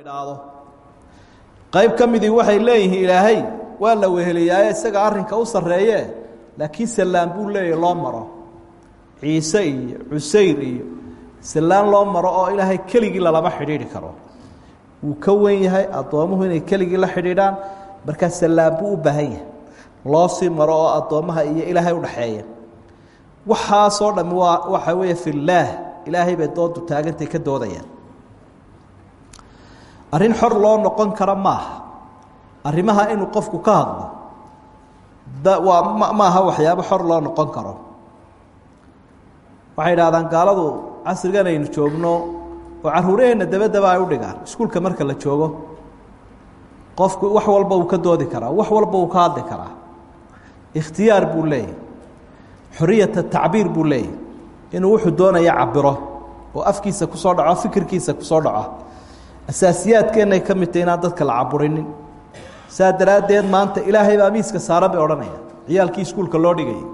idhaahdo qayb ka midii waxay leeyihiin ilaahay waa la weheliyaaye isaga arrinka u sarreeye. Laakiin sallaan buu leeyahy loo maro. Ciise iyo cusayr iyo sallaan loo maro oo ilaahay keligii lalama xidhiidhi karo. Wuu ka wen yahay addoommuhu inay keligii la xidhiidhaan. Markaa sallaan buu u baahan yahay. Loo sii maro oo addoommaha iyo ilaahay udhaxeeya waxaasoo dhami waa waxaa weeye fillaah ilaahay bay doodu taagantay ka doodayaan arrin xor loo noqon kara maaha. Arrimaha inuu qofku ka hadlo maaha waxyaabo xor loo noqon karo. Waxay idhahdaan gaaladu casrigan aynu joogno oo caruuraheenna dabadaba ay u dhigaan iskuulka marka la joogo. Qofku wax walba uu ka doodi karaa wax walba uu ka hadli karaa. Ikhtiyaar buu leeyahy xoriyata tacbiir buu leeyahy inuu wuxuu doonaya cabiro oo afkiisa ku soo dhaco fikirkiisa ku soo dhaco asaasiyaadkeennay ka mid tahy inaan dadka la caburinin. Saa daraaddeed maanta ilaahay baa miiska saaran bay odhanaya ciyaalkii iskuulka loo dhigayay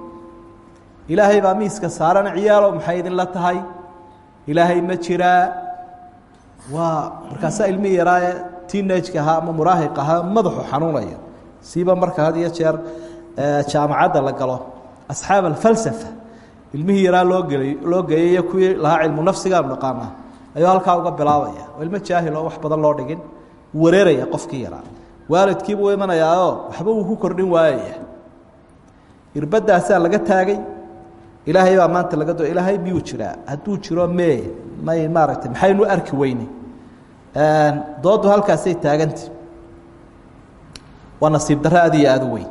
ilaahay baa miiska saaran ciyaalo maxay idinla tahay? Ilaahay ma jiraa waa markaasaa ilmihii yaraaye teenageka ahaa ama muraahiq ahaa madaxu xanuunayo siiba marka had iyo jeer jaamacadda la galo. Asxaab alfalsafa ilmihii yaraa loo gelay loo geeyay kuwii lahaa cilmu nafsigaanu dhaqaanaa ayuu halkaa uga bilaabaya. Oo ilmo jaahil oo wax badan loo dhigin wareeraya qofkii yaraa waalidkiibuu imanayaao waxba uu ku kordhin waayaya irbadaasaa laga taagay. Ilaahay baa maanta laga doo ilaahay miyuu jiraa. Hadduu jiro mee may maaragtay maxaynu arki weyne? Doodu halkaasay taaganta waa nasiib darro aad iyo aada u weyn.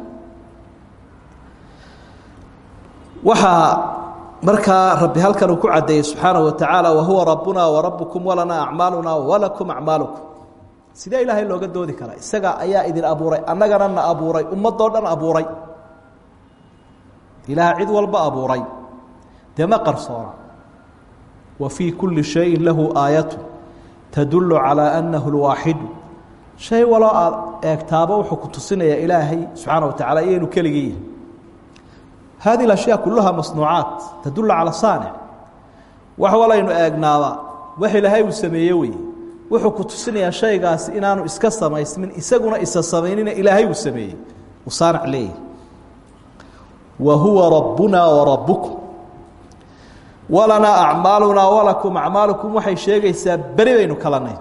Waxaa markaa rabbi halkan uu ku caddeeyey subxaanaه wa tacaala wahuwa rabbuna warabukum walanaa acmaaluna walakum acmaalukum. Sidee ilaahay looga doodi karaa isaga ayaa idin abuuray annagana na abuuray ummadoo dhan abuuray. Ilaah cid walba abuuray. Dee ma qarsoona? Wa fii kulli shayin lahu aayatu tadullu calaa annahu lwaaxidu shay waloo eegtaaba wuxuu ku tusinaya ilaahay subxaana wa tacala iyaynu keligii hadi ashyaa kuluha masnuucaat tadul calى saanic wax walaynu eegnaaba wax ilaahay uu sameeye wey wuxuu ku tusinayaa shaygaasi inaanu iska samaysmin isaguna isa samaynina ilaahay uu sameeyey uu saanic leeyahy wa huwa rabbuna warabukum walanaa acmaalunaa walakum acmaalukum waxay sheegaysaa beri baynu kalanay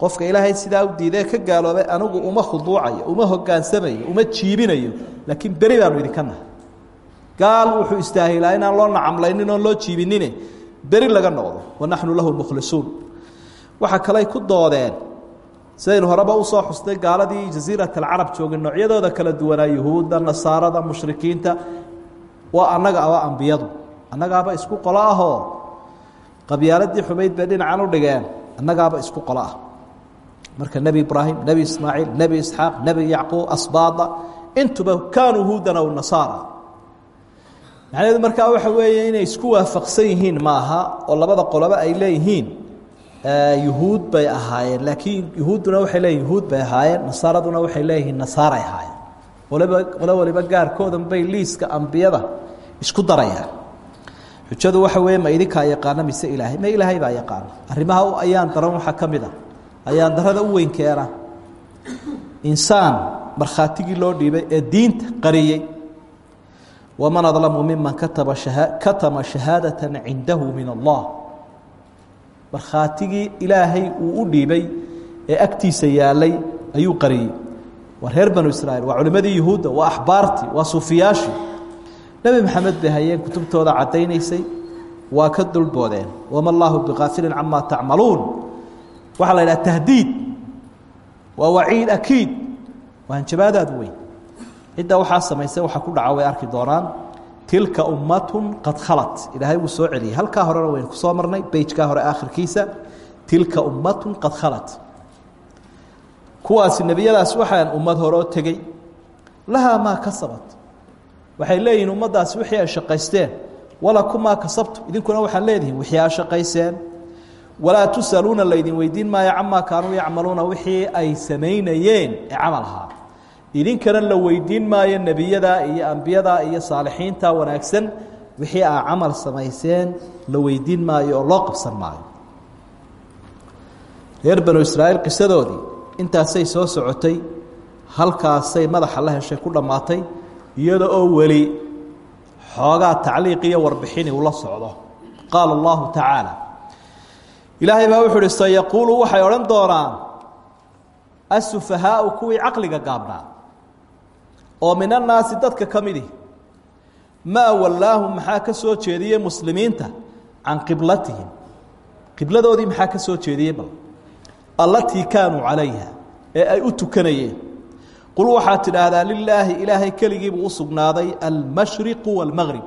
qofka ilaahay sidaa u diidee ka gaaloobay anigu uma khuduucayo uma hogaansamayo uma jiibinayo laakiin beri baanu idinka nahay gaal wuxuu istaahilaa inaan loo nacamlaynin oon loo jiibinine beri laga noqdo wanaxnu lahu mukhlisuun waxa kaley ku doodeen sidaynu horeba u soo xusnay gaaladii jasiirat alcarab joogay noocyadooda kala duwanaa yuhuudda nasaarada mushrikiinta. Waa annaga aba ambiyadu. Annagaaba isku qolo qabyaaladii xumayd bay dhinacan u dhigeen. Annagaaba isku qolo ah. Marka nebi ibraahim nebi ismaaciil nebi isxaaq nebi yacquub asbaada intuba kaanuu huudan aw nasaara macnaheedu markaa waxa weeye inay isku waafaqsan yihiin maaha oo labada qoloba ay leeyihiin yuhuud bay ahaayeen laakiin yuhuudduna waxay leeyihiin yuhuud bay ahaayeen nasaaraduna waxay leeyihiin nasaaray ahaayeen. Qolo waliba gaarkoodan bay liiska ambiyada isku darayaan. Xujadu waxa weeye ma idinkaa yaqaana mise ilaahay? Ma ilaahay baa yaqaana arrimaha ayaan daran waxaa ka mid a. Ayaan darada u weyn keena. Insaan markhaatigii loo dhiibay ee diinta qariyey wman adlamu miman katama shahaadaةa cindahu min allah. Markhaatigii ilaahay uu u dhiibay ee agtiisa yaalay ayuu qariyey. Waa reer banu israiil waa culimadii yuhuudda waa axbaartii waa suufiyaashii nebi maxamed bay hayeen kutubtooda caddaynaysay waa ka dulboodeen wama allahu biqaafilin cama tacmaluun waxaa la idhaha tahdiid waa waciid akiid. Waa hanjabaadaad weyn cidda waxaa samaysay waxa ku dhaca way arki doonaan tilka ummatun qad khalat. Ilaahay wuu soo celiyey halkaa horena waynu ku soo marnay beyjkaa hore aakhirkiisa tilka ummatun qad khalat. Kuwaasi nebiyadaas waxaan ummad hore oo tegey. Lahaa maa kasabat. Waxay leeyihiin ummaddaasi wixii ay shaqaysteen. Walakum maa kasabtu idinkuna waxaad leedihiin wixii aa shaqayseen walaa tusaluuna laydin weydiin maayo camaa kaanuu yacmaluuna wixii ay samaynayeen ee camal ahaa idinkana la weydiin maayo nebiyada iyo ambiyada iyo saalixiinta wanaagsan wixii aa camal samayseen la weydiin maayo oo loo qabsan maayo. Reer banu israa'iil qisadoodii intaasay soo socotay halkaasay madaxa la heshay ku dhammaatay iyada oo weli xoogaa tacliiq iyo warbixini ula socdo. Qaala allahu tacaala ilaahay baa wuxuu uhi sayaquulu waxay odhan doonaan asufahaau kuwii caqliga gaabnaa oo min annaasi dadka ka midi. Maa maxaa ka soo jeediyey muslimiinta? Can qiblatihim. Qibladoodii maxaa ka soo jeediyey bal? Allatii kaanuu calayha ee ay u tukanayeen. Qul waxaad tidhaahdaa lilaahi ilaahay keligiibuu u sugnaaday almashriqu wاlmagrib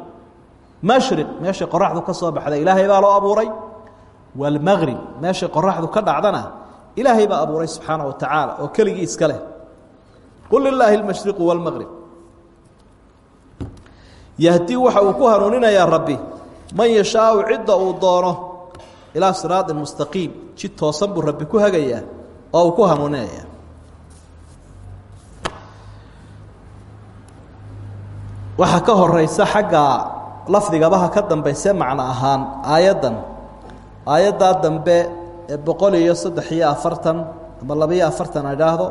mashriq meeshay qoraxdu ka soo baxda ilaahay baa loo abuuray? Wاlmagrib meeshay qoraxdu ka dhacdana ilaahay baa abuuray subxaana wa tacaala oo keligii iska leh qul lilaahi اlmashriqu wاlmagrib yahdii waxa uu ku hanuuninayaa rabbi man yashaau cidda uu doono ilaa siraaطin mustaqiim jid toosan buu rabbi ku hagayaa oo uu ku hanuuninaya waxaa ka horeysa xagga lafdigabaha ka dambayse macno ahaan aayaddan aayaddaa dambe ee boqol iyo saddex iyo afartan ama labaiyo afartan a idhaahdo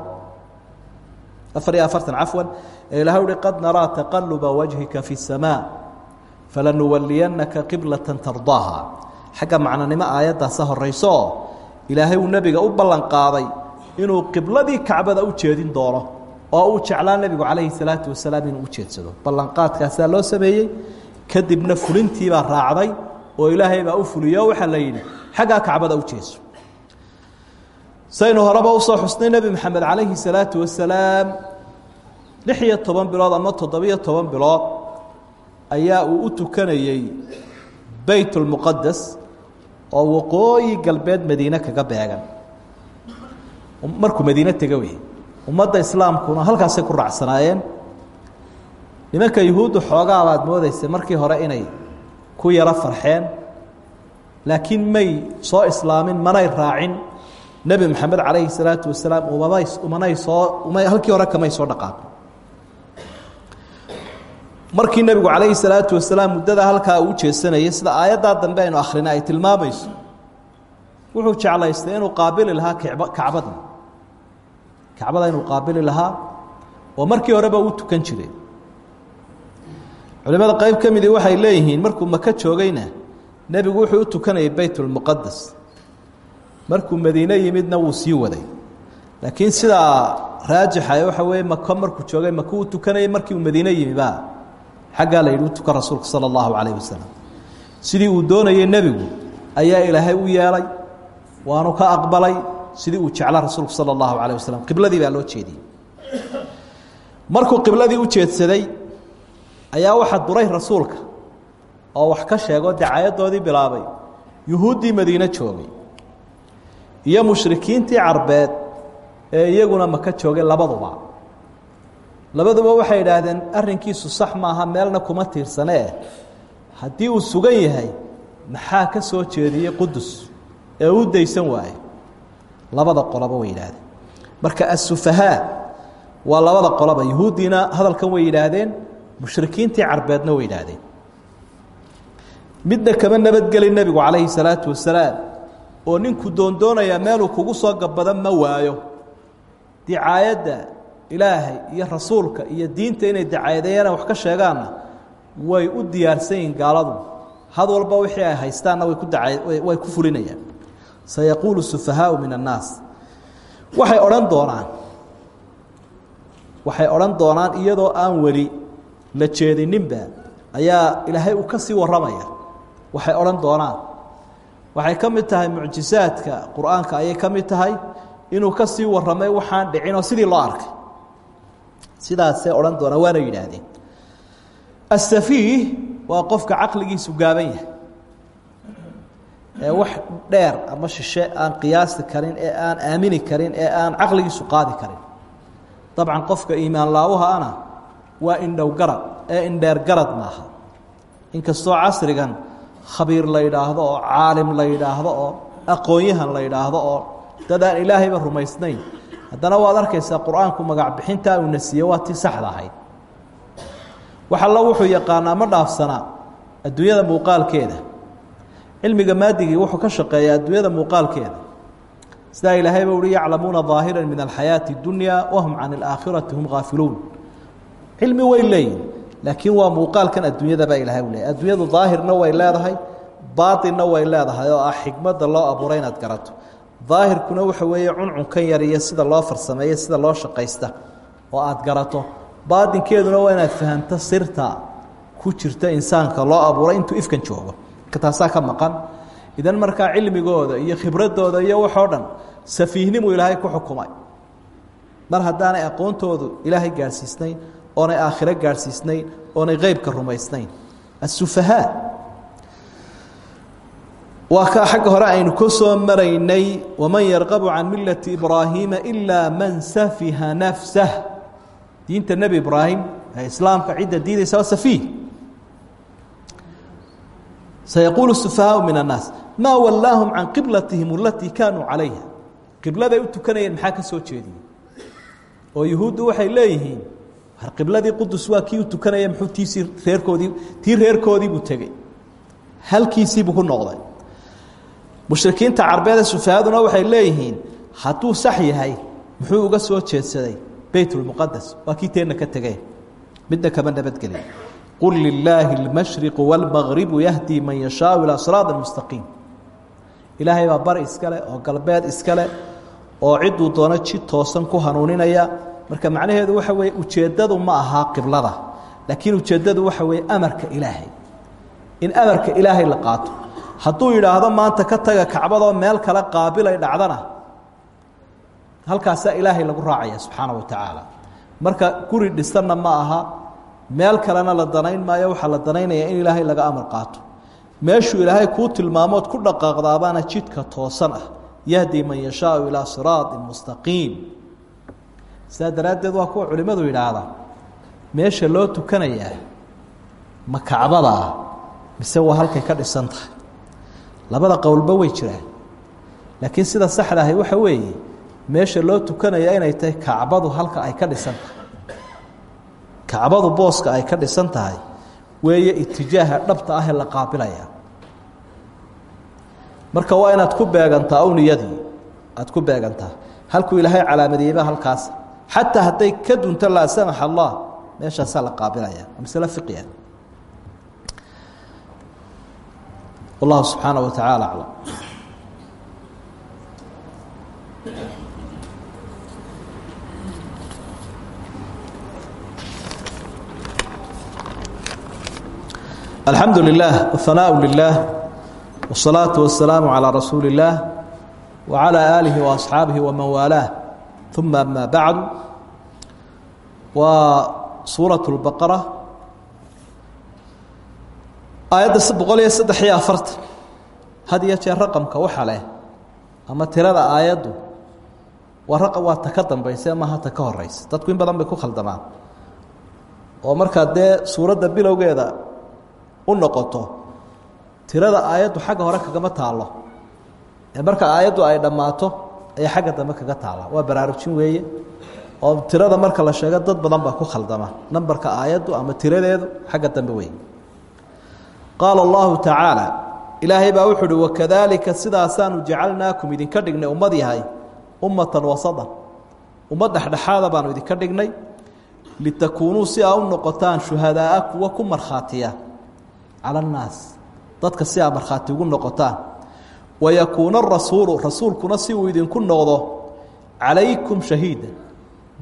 afar iyo afartan cafwan ilahay uhi qad naraa taqaluba wajhika fi الsamaa falanuwaliyanaka qiblata tardaaha. Xagga macnonimo aayaddaasa horeysooo ilaahay uu nebiga u ballan qaaday inuu qibladii kacbada u jeedin doono oo uu jeclaa nebigu calayhi salaatu wasalaam inuu u jeedsado. Ballanqaadkaasaa loo sameeyey kadibna fulintiibaa raacday oo ilaahay baa u fuliyo waxaa la yidhi xaggaa kacbada u jeeso saynu horeba u soo xusnay nebi maxamed calayhi salaatu wasalaam lix iyo toban bilood ama toddobiyo toban bilood ayaa uu u tukanayey beyt اlmuqadas oo waqooyi galbeed madiine kaga beegan. Markuu madiine tega wey ummadda islaamkuna halkaasay ku raacsanaayeen. Nimanka yuhuuddu xoogaa baad moodeysa markii hore inay ku yaro farxeen laakiin may soo islaamin manay raacin nebi maxamed calayhi salaatu wasalaam umamay umanay soo uma halkii hore kamay soo dhaqaaqo. Markii nebigu calayhi salaatu wasalaam muddada halkaa uu jeesanayay sida aayaddaa dambe aynu akhrina ay tilmaamayso wuxuu jeclaystay inuu qaabili lahaa kb kacbada. Inuu qaabili lahaa oo markii horeba uu tukan jiray. Culimada qeyb ka midii waxay leeyihiin markuu maka joogayna nebigu wuxuu u tukanayay beyt اlmuqadas markuu madiine yimidna wuu sii waday. Laakiin sidaa raajixa waxa weeye mako markuu joogay mako uu tukanayay markii uu madiine yimiba. Xaggaa la yidhi tukan rasuulka sala allahu calayh sidii uu doonayey nebigu ayaa ilaahay u yeelay waanu ka aqbalay sidii uu jecla rasuulku sala allahu calah qibladii baa loo jeediyey. Markuu qibladii u jeedsaday ayaa waxaa duray rasuulka oo wax ka sheegoo dacaayadoodii bilaabay. Yuhuuddii madiine joogay iyo mushrikiintii carbeed ee iyaguna maka joogay labaduba. Labaduba waxay idhaahdeen arrinkiisu sax maaha meelna kuma tiirsanee haddii uu sugan yahay maxaa ka soo jeediyey qudus ee u daysan waaye labada qoloba way yidhaahdeen. Marka asufahaa waa labada qoloba. Yuhuuddiina hadalkan way yidhaahdeen mushrikiintii carbeedna way yidhaahdeen. Midna kama nabadgelin nebigu calayhi salaatu wasalaam oo ninku doondoonayaa meeluu kugu soo gabbada ma waayo. Dicaayadda ilaahay iyo rasuulka iyo diinta inay dacaayadeeyana wax ka sheegaanna way u diyaarsan gaaladu. Had walba wixii ay haystaanna way ku fulinayaan. Sayaquulu sufahaau min annaas. Waxay odhan doonaan. Waxay odhan doonaan iyadoo aan weli la jeedininba ayaa ilaahay uu ka sii warramaya. Waxay odhan doonaan waxay ka tahay mucjisaadka qur'aanka ayay ka tahay inuu ka sii warramay waxaan dhicinoo sidii loo arkay. Sidaasay odhan doonaan waana yidhaahdeen. Asafiih waa qofka caqligiisu gaaban yahay. Ee wax dheer ama shishe aan qiyaasi karin ee aan aamini karin ee aan caqligiisu qaadi karin. Dabcan qofka iimaan laawaha ana waa indhow garad ee indheer garad maaha. Inkastoo casrigan khabiir la yidhaahdo oo caalim la yidhaahdo oo aqoon-yahan la yidhaahdo oo dad aan ilaahayba rumaysnayn haddana waad arkaysaa qur-aanku magac bixintaa uuna siiye waa tii saxda ahayd wax allo wuxuu yaqaanaa ma dhaafsanaa adduunyada muuqaalkeeda cilmiga maadigii wuxuu ka shaqeeyaa adduunyada muuqaalkeeda sidaa ilaahayba uhi yaclamuuna ظaahira min alxayaaةi اdunya wahum can اlaakhirati hum gaafiluun cilmi way leeyihin laakiin waa muuqaalkan adduunyada baa ilahay u leeyay adduunyadu daahirna way leedahay baaطinna way leedahay oo ah xikmadda loo abuuray inaad garato. Daahirkuna waxa weeye cuncunkan yar iyo sida loo farsameeyo sida loo shaqaysta oo aad garato. Baatinkeeduna waa inaad fahamto sirta ku jirta insaanka loo abuuray intuu ifkan joogo. Taasaa ka maqan. Idan markaa cilmigooda iyo khibradooda iyo waxoo dhan safiihnimu ilaahay ku xukumay. Mar haddaanay aqoontoodu ilaahay gaadhsiisnayn oonay aakhiro gaadhsiisnayn oonay qeybka rumaysnayn. Asufahaa waa kaa xagga hore aynu ka soo maraynay waman yarqabu can millati ibraahiima ilaa man safiha nafsah. Diinta nebi ibraahim ee islaamka cidda diidaysa waa safiih sayaquulu sufahaau min annaas maa wallaahum can qiblatihim alatii kaanuu calayha. Qibladay u tukanayeen maxaa ka soo jeediyey? Oo yuhuuddu waxay leeyihiin qibladii qudus waa kii u tukanaya muxuu tiisii reerkoodii tii reerkoodiibuu tegey. Halkiisiibuu ku noqday. Mushrikiinta carbeed ee sufahaduna waxay leeyihiin hadduu sax yahay muxuu uga soo jeedsaday beytulmuqadas waa kii teenna ka tegey midna kama nabadgelin qul lilaahi اlmashriqu wاlmagribu yahdii man yashaau ilaa siraadi mustaqiim. Ilaahay baa bari iskale oo galbeed iskale oo ciduu doono jid toosan ku hanuuninaya marka macnaheedu waxa weeye ujeeddadu ma ahaa qiblada laakiin ujeeddadu waxa weeye amarka ilaahay. In amarka ilaahay la qaato. Hadduu yidhaahdo maanta ka taga kacbadoo meel kale qaabilay dhacdana halkaasaa ilaahay lagu raacaya subxaana wa tacaala. Marka guri dhisanna ma aha meel kalena la danayn maayo waxaa la danaynaya in ilaahay laga amar qaato. Meeshuu ilaahay kuu tilmaamood ku dhaqaaqdaabaana jidka toosan ah. Yahdi man yashaau ilaa siraaطin mustaqiim sidaa daraaddeed waa kuwa culimmadu yidhaahda meesha loo tukanayaa ma kacbada ah mise waa halkay ka dhisan tahay? Labada qowlba way jiraan. Laakiin sida saxda ahi waxa weeye meesha loo tukanaya inay tahay kacbadu halka ay ka dhisan tahay. Kacbadu booska ay ka dhisan tahay weeye itijaaha dhabta ah ee la qaabilaya. Marka waa inaad ku beegantaa awniyadii aad ku beegantaa. Halkuu ilaahay calaamadeeyeyba halkaas xataa hadday ka dunto laa samax allah meeshaasaa la qaabilaya waa maslo fiqiya wallahu subxaana wa tacaala aclam. Alxamdu lilah ahanaa lilah wsalaatu wasalaamu calaa rasuuli اllah wacalaa aalihi waasxaabihi waman waalaah uma ama bacdu waa suuraة اlbaqara aayadda boqol iyo saddex iyo afartan had iyo jeer raqamka waxa leh ama tirada aayaddu waa waa ta ka dambaysa maaha ta ka horeysa dadku in badan tirada aayaddu xagga hore kagama taalo marka aayaddu ay dhammaato ayay xagga dambe kaga taala. Waa baraarujin weeye oo tirada marka la sheego dad badan baa ku khaldama. Nambarka aayaddu ama tiradeedu xagga dambe weeye. Qaala allahu tacaala ilaahay baa wuxu uhi wakadaalika sidaasaanu jacalnaakum idinka dhignay ummad yahay ummatan wasatan ummad dhexdhexaada baanu idinka dhignay. Litakuunuu si aa noqotaan shuhadaaa kuwa ku markhaatiya. Cala annaas dadka si aa markhaati ugu noqotaan wayakuuna arasuulu rasuulkuna si uu idinku noqdo calaykum shahiida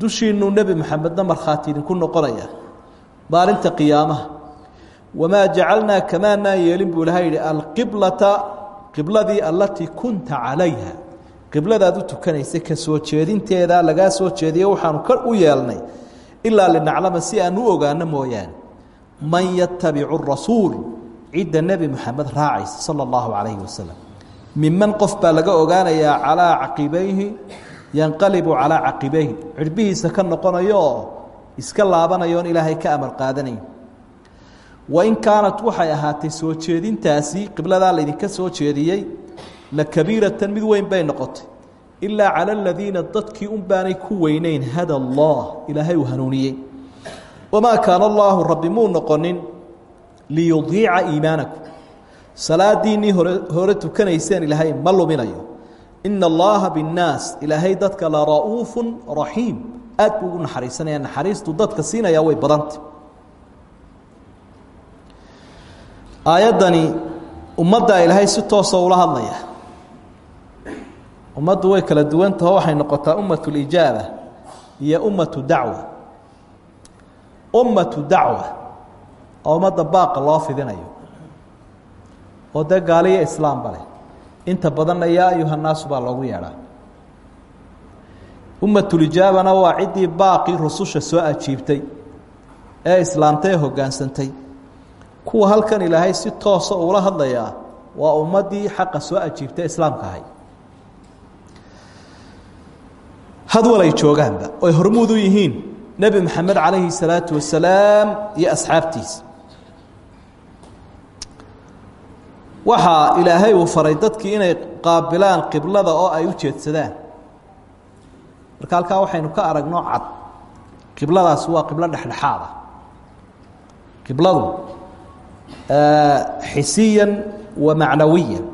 dushiinuu nebi maxamedna markhaati idinku noqonaya maalinta qiyaamaha wamaa jacalnaa kamaanaan yeelin buu ilahay yihi alqiblata qibladii allatii kunta calayha qibladaad u tukanaysay ka soo jeedinteeda lagaa soo jeediye waxaanu ka u yeelnay ilaa linaclama si aan u ogaano mooyaane man yatabicu rasuul cidda nebi moxamed raacaysa sala allahu calayhi wasalam miman qof baa laga ogaanayaa calaa caqibayhi yanqalibu calaa caqibayhi cirbihiisa ka noqonayo iska laabanayo on ilaahay ka amar qaadanayn wain kaanat waxay ahaatay soo jeedintaasi qibladaa laydinka soo jeediyey la kabiiratan mid weyn bay noqotay. Ilaa cala aladiina dadkii un baanay ku weyneyn hada allah ilaahay uu hanuuniyey. Wamaa kaana allaahu rabbi muu noqonin liyudiica iimaanakum salaadiinnii hore tukanayseen ilaahay ma luminayo. Ina allaha binnaas ilaahay dadka la ra'uufu raxiim aad buu ugu naxariisanaya. Naxariistu dadka siinaya way badanta aayaddani ummadda ilaahay si toosa ula hadlaya. Ummaddu way kala duwantaho waxay noqotaa ummatu lijaaba iyo ummatu dacwa. Ummatu dacwa oo ummadda baaqa oo dee gaaliyo islaamba leh. Inta badanna yaa ayuha naasu baa loogu yeedhaa. Ummatulijaabana waa ciddii baaqii rususha soo ajiibtay ee islaamtay ee hoggaansantay kuwa halkan ilaahay si toosa uula hadlayaa waa ummaddii xaqa soo ajiibtay islaamka ahay. Hadwal ay joogaanba oy hormuud u yihiin nebi maxamed calayhi salaatu wasalaam iyo asxaabtiisa waxaa ilaahay uu faray dadkii inay qaabilaan qiblada oo ay u jeedsadaan. Marka halkaa waxaynu ka aragno cad. Qibladaasi waa qiblo dhexdhexaad ah. Qibladu xisiyan wa macnawiyan.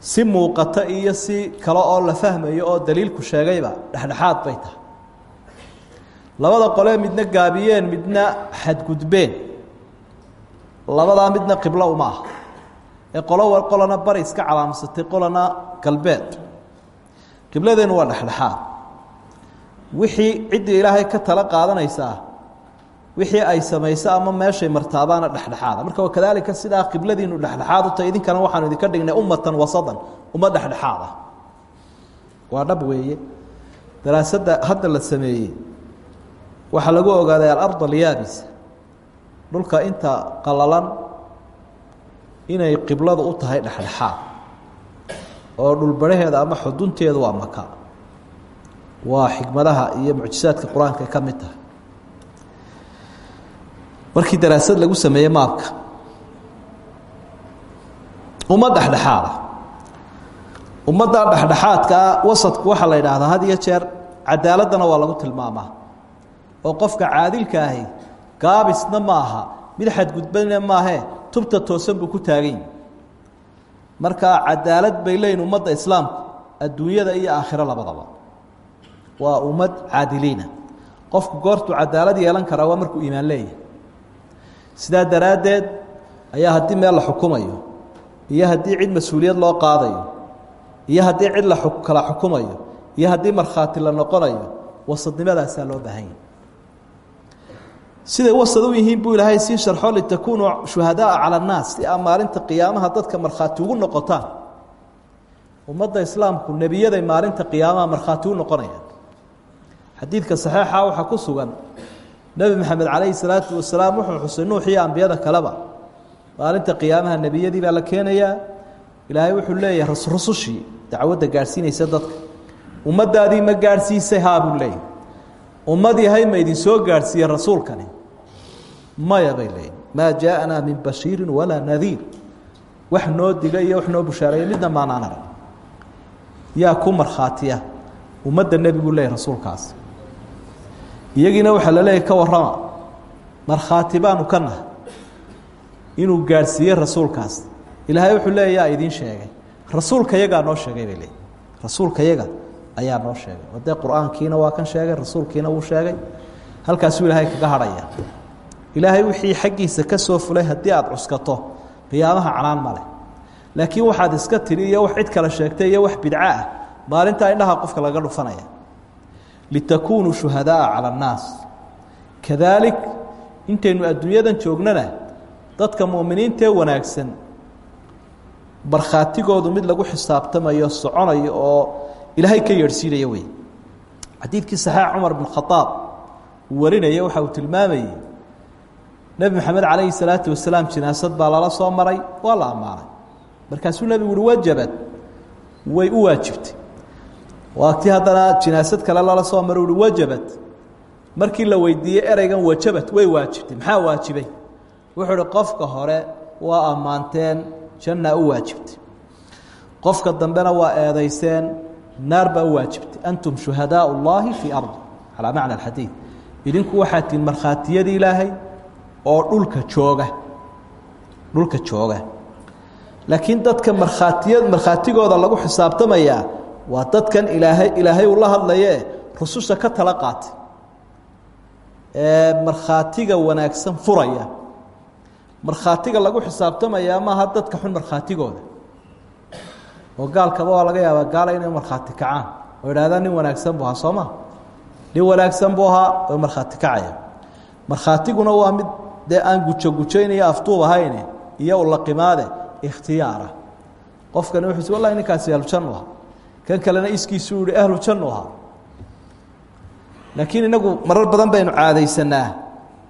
Si muuqata iyo si kale oo la fahmayo oo daliilku sheegayba dhexdhexaad bay tahay. Labada qolee midna gaabiyeen midna xadgudbeen. Labadaa midna qiblo uma ah ee qolo qolana bari iska calaamasatay qolana galbeed. Qibladeenu waa dhexdhexaad. Wixii ciddii ilaahay ka tala qaadanaysaa wixii ay samayso ama meeshay martaabaana dhexdhexaada marka wakadaalika sidaa qibladiinu dhexdhexaad u tahay. Idinkana waxaanu idinka dhignay ummatan wasadan ummad dhexdhexaad ah. Waa dhab weeye. Daraasadda hadda la sameeyey waxaa lagu ogaaday alard alyaabisa dhulka inta qalalan inay qibladu u tahay dhexdhexaad. Oo dhulbaraheeda ama xudunteedu waa maka. Waa xikmadaha iyo mucjisaadka qur'aanka ay ka mid tahay. Markii daraasad lagu sameeyey maabka ummad dhexdhexaada. Ummadda dhexdhexaadkaa wasadku waxaa la yidhaahdaa had iyo jeer cadaaladdana waa lagu tilmaamaa. Oo qofka caadilka ahi gaabisna ma aha mid xadgudbana maahee tubta toosan buu ku taagan yahi marka cadaalad bay leeyihiin ummadda islaamku adduunyada iyo aakhiro labadaba. Waa ummad caadiliina qofku goortuu cadaalad yeelan karaa waa markuu iimaan leeyahay. Sidaa daraaddeed ayaa haddii meel la xukumayo iyo haddii cid mas'uuliyad loo qaadayo iyo haddii cid la kala xukumayo iyo haddii markhaati la noqonayo wasadnimadaasaa loo baahan yahay siday wasad u yihiin buu ilaahay sii sharxo litakunuu shuhadaaa cala annaas si aa maalinta qiyaamaha dadka markhaati ugu noqotaan. Ummadda islaamku nebiyaday maalinta qiyaamaha markhaati u noqonayaan. Xadiidka saxiixa waxaa ku sugan nebi maxamed calayhi salaatu wasalaam wuxuu xusay nuux iyo ambiyada maalinta qiyaamaha nebiyadii baa la keenayaa. Ilaahay wuxuu leeyahay rusushii dacwadda gaadhsiinaysa dadka. Ummaddaadii ma gaadhsiisay haa buu ummad yahay ma idin soo gaadhsiiye rasuulkani? Maya bay leeyihiin maa jaaءanaa min bashiiri walaa nadiir. Wax noo diga wax noo bushaareeya midna maanaan yaa ku markhaatiya ummadda nebigu leeyahy rasuulkaasi iyagiina waxaa la leeyahy ka warrama markhaati baanu ka inuu gaadhsiiyey rasuulkaas. Ilaahay wuxuu leeya yaa sheegay. Rasuulka yagaa noo sheegay bay leeyihi rasuulka yaga ayaa noo sheegay. Oo dee qur'aankiina waa kan sheegay rasuulkiina wuu sheegay halkaasuu ilaahay kaga hadhaya. Ilaahay wixii xaggiisa ka soo fulay haddii aada cuskato qiyaamaha canaan ma leh. Laakiin waxaad iska tidhi iyo wax cid kale sheegtay iyo wax bidco ah maalintaa indhaha qofka laga dhufanaya. Litakunuu shuhadaaa cala annaas. Kadaalik intaynu adduunyadan joognana dadka mu'miniintee wanaagsan markhaatigoodu mid lagu xisaabtamayo soconayo oo ilaahay ka yeedhsiinaya wey xadiidkii saxiix cumar bn khaaab uu warinaya waxa uu tilmaamayey nebi maxamed calayhi salaatu wasalaam jinaasad baa lala soo maray waa la ammaanay. Markaasuu nebigu uhi wajabad way u waajibtay. Waagtii haddana jinaasad kale lala soo maray uhi wajabad markii la weydiiyey ereygan wajabad way waajibtay maxaa waajibay? Wuxuu uhi qofka hore waa ammaanteen jannaa u waajibtay. Qofka dambena waa eedayseen naar baa u waajibtay. Antum shuhadaau اllaahi fii ardi. Calaa macna alxadiid. Idinku waxaa tihin markhaatiyadii ilaahay oo dhulka jooga. Dhulka jooga. Laakiin dadka markhaatiya markhaatigooda lagu xisaabtamayaa waa dadkan ilaahay ilaahay uu la hadlaye rususha ka tala qaatay. Ee markhaatiga wanaagsan furaya. Markhaatiga lagu xisaabtamayaa maaha dadka xun markhaatigooda oo gaalkaba waa laga yaabaa gaala inay markhaati kacaan. Oo idhahdaan nin wanaagsan buu ahaa soo ma? Nin wanaagsan buu ahaa oo markhaati kacaya markhaatiguna waa mid dee aan gujo gujaynayo afduub ahayne iyo ulaqimaade ikhtiyaara. Qofkani wuxuu s wallahi ninkaasi ahlujannu ahaa. Kan kalena iskiisuu yihi ahlujannu ahaa. Laakiin inagu marar badan baynu caadaysanaa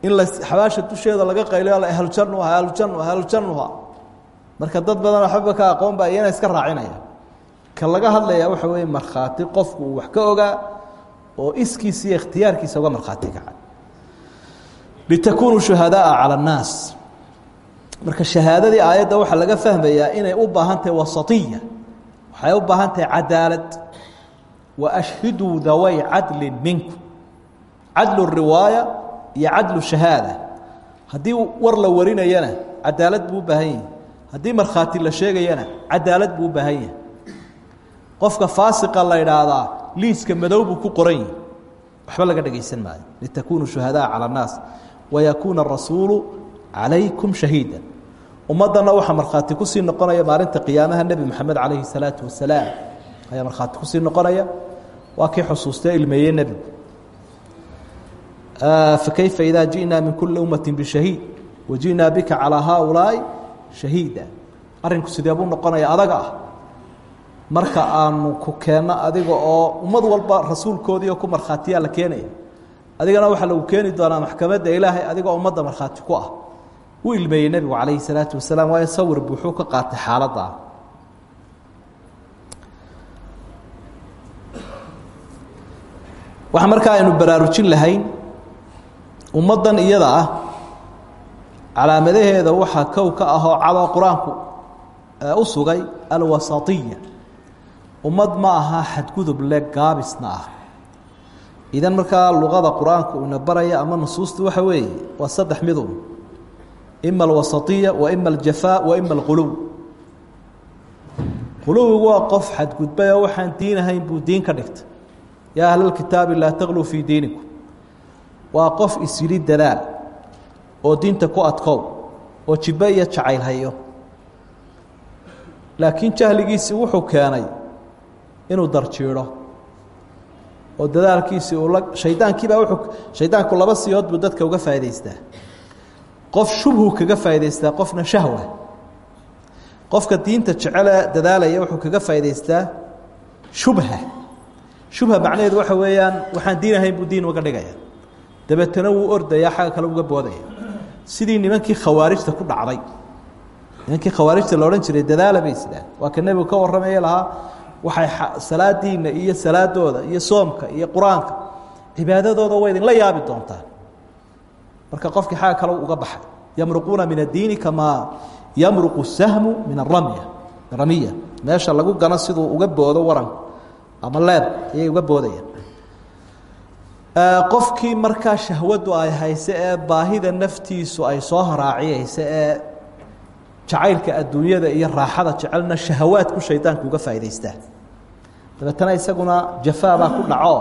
in la xabaasha dusheeda laga qayliyo ahlujannu aha ahlujannu aha ahlujannuha marka dad badan waxbaba ka aqoon baa iyana iska raacinaya. Ka laga hadlayaa waxa weeye markhaati qofku wax ka ogaa oo iskiisa iyo ikhtiyaarkiisa uga markhaati kaca litakunuu shuhadaaa cala annaas. Marka shahaadadii aayadda waxaa laga fahmayaa inay u baahan tahay wasatiya waxay u baahan tahay cadaalad. Wa ashhiduu daway cadlin minkum cadlu riwaaya iyo cadlu shahaada. Haddii war la warinayana cadaalad buu u baahan yahi haddii markhaati la sheegayana cadaalad buu baahan yahay. Qofka faasiqa la idhaahdaa liiska madow buu ku qoran waxba laga dhegaysan maayo. Litakunuu shuhadaa cala annaas wayakuuna arasuulu calaykum shahiida. Ummaddanna waxaa markhaati ku sii noqonaya maalinta qiyaamaha nebi moxamed calayhi salaatu wasalaam. Ayaa markhaati ku sii noqonaya. Waa kii xusuustee ilmeeyey nebigu. Fakayfa idaa ji'naa min kuli ummati bishahiid waji'naa bika calaa haaulaa'i shahiida. Arrinku sidee buu noqonaya adaga ah? Marka aanu ku keenno adiga oo ummad walba rasuulkoodii oo ku markhaatiyaa la keenaya. Adigana waxaa lagu keeni doonaa maxkamadda ilaahay adigoo ummadda markhaati ku ah. Wuu ilmeeyey nebigu calayhi salaatu wasalaam waayo sawir buuxuu ka qaatay xaaladda. Waxaa markaa aynu baraarujin lahayn ummaddan iyada ah calaamadaheeda waxaa kow ka ahoo cadoo qur'aanku u sugay alwasatiya. Ummad ma aha xadgudub le gaabisna ah idan markaa luqada qur'aanku ina baraya ama nusuustu waxa weeye waa saddex midun ima alwasatiya wa ima aljafaa wa ima alquluw. Quluwigu waa qof xadgudbay oo waxaan diin ahayn buu diin ka dhigtay. Yaa ahlalkitaabi laa takluu fii diinikum. Waa qof isyidhi dadaal oo diinta ku adkow oo jibbe iyo jacayl hayo. Laakiin jahligiisii wuxuu keenay inuu darjiidho oo dadaalkiisii uu la shaydaankiibaa wuuu shaydaanku laba siyood buu dadka uga faa'idaystaa. Qof shubhu kaga faa'idaystaa qofna shahwa. Qofka diinta jecele dadaalaya wuxuu kaga faa'idaystaa shubha. Shubha macnaheedu waxa weeyaan waxaan diin ahayn buu diin uga dhigaya dabeetana wuu ordaya xagga kale uga boodaya sidii nimankii khawaarijta ku dhacday. Nimankii khawaarijta la odhan jiray dadaala bay isdhaah waa ka nebigu ka warramaya lahaa waxay salaadiina iyo salaadooda iyo soomka iyo qur'aanka cibaadadooda way idinla yaabi doontaan. Marka qofkii xagga kale uga baxay yamruquuna min addiini kamaa yamruqu sahmu min aramya ramiya meesha lagu gano siduu uga boodo waranku ama leeb ayay uga boodayaan qofkii markaa shahwadu ay hayse ee baahida naftiisu ay soo haraaciyeysa ee jacaylka adduunyada iyo raaxada jecelna shahawaadku shaydaanku uga faa'idaystaa dabeetana isaguna jafaa baa ku dhaco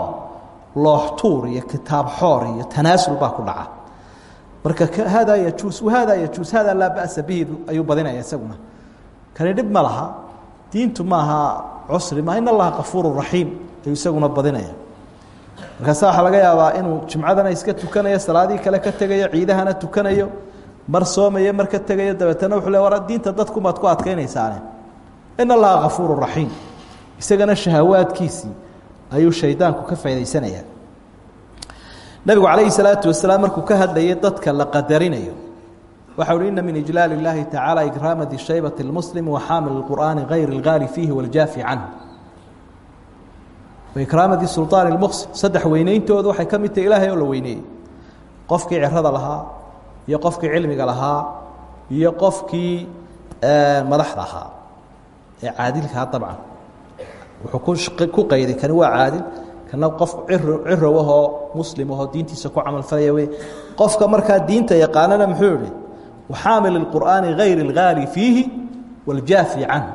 loox tuur iyo kitaab xoor iyo tanaasul baa ku dhaca. Marka haadaa yajuus wahaadaa yajuus haadaa laa ba'sa bihi ayuu badinaya isaguna. Kani dhib ma laha diintu maaha cusri ma in allaha kafuuru raxiim ayuu isaguna badinaya markaasa waxaa laga yaabaa inuu jimcadana iska tukanayo salaadii kale ka tegayo ciidahana tukanayo mar soomayo mar ka tegayo wuxuu le war diinta dadkumaad ku adkaynaysaane in allaha kafuuru raxiim isagana shahawaadkiisii ayuu shaydaanku ka faa'idaysanayaa. Nabigu calayhi salaatu wasalaam markuu ka hadlayay dadka la qadarinayo waxau hi ina min ijlaal illaahi tacaala ikraama dishaybati lmuslimi waxaamil qur'aani gayr اlgaali fiihi waljaafi canhu waikraamadi sulطaan اlmuqsin saddex weyneyntoodu waxay ka mid tahay ilaahay oo la weyneeyey qofkii cirada lahaa iyo qofkii cilmiga lahaa iyo qofkii madaxda ahaa ee caadilkaa dabcan wuxuu ku qayday kani waa caadil kana qof cirow ahoo muslim ahoo diintiisa ku camalfalaya wey qofka markaa diinta yaqaanana muxuu yihi waxaamil اqur'aani gayr اlgaali fiihi waljaafi canhu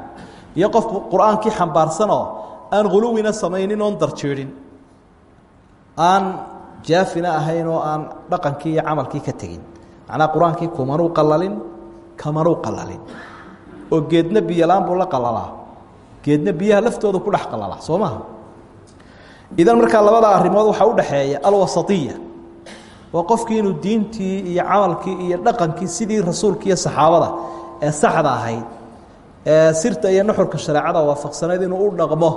iyo qof qur'aankii xambaarsanoo aan huluwina samaynin oon darjiidhin aan jaafina ahayn oo aan dhaqankii iyo camalkii ka tegin. Macnaa qur'aankii kumanuu qalalin kamanuu qalalin oo geedna biyolaan buu la qalalaa geedna biyaha laftooda ku dhex qalalaa soo maha idan markaa labada arrimood waxaa u dhaxeeya alwasatiya. Waa qofkii inuu diintii iyo camalkii iyo dhaqankii sidii rasuulka iyo saxaabada ee saxda ahayd ee sirta iyo nuxurka shareecada waafaqsanayd inuu u dhaqmo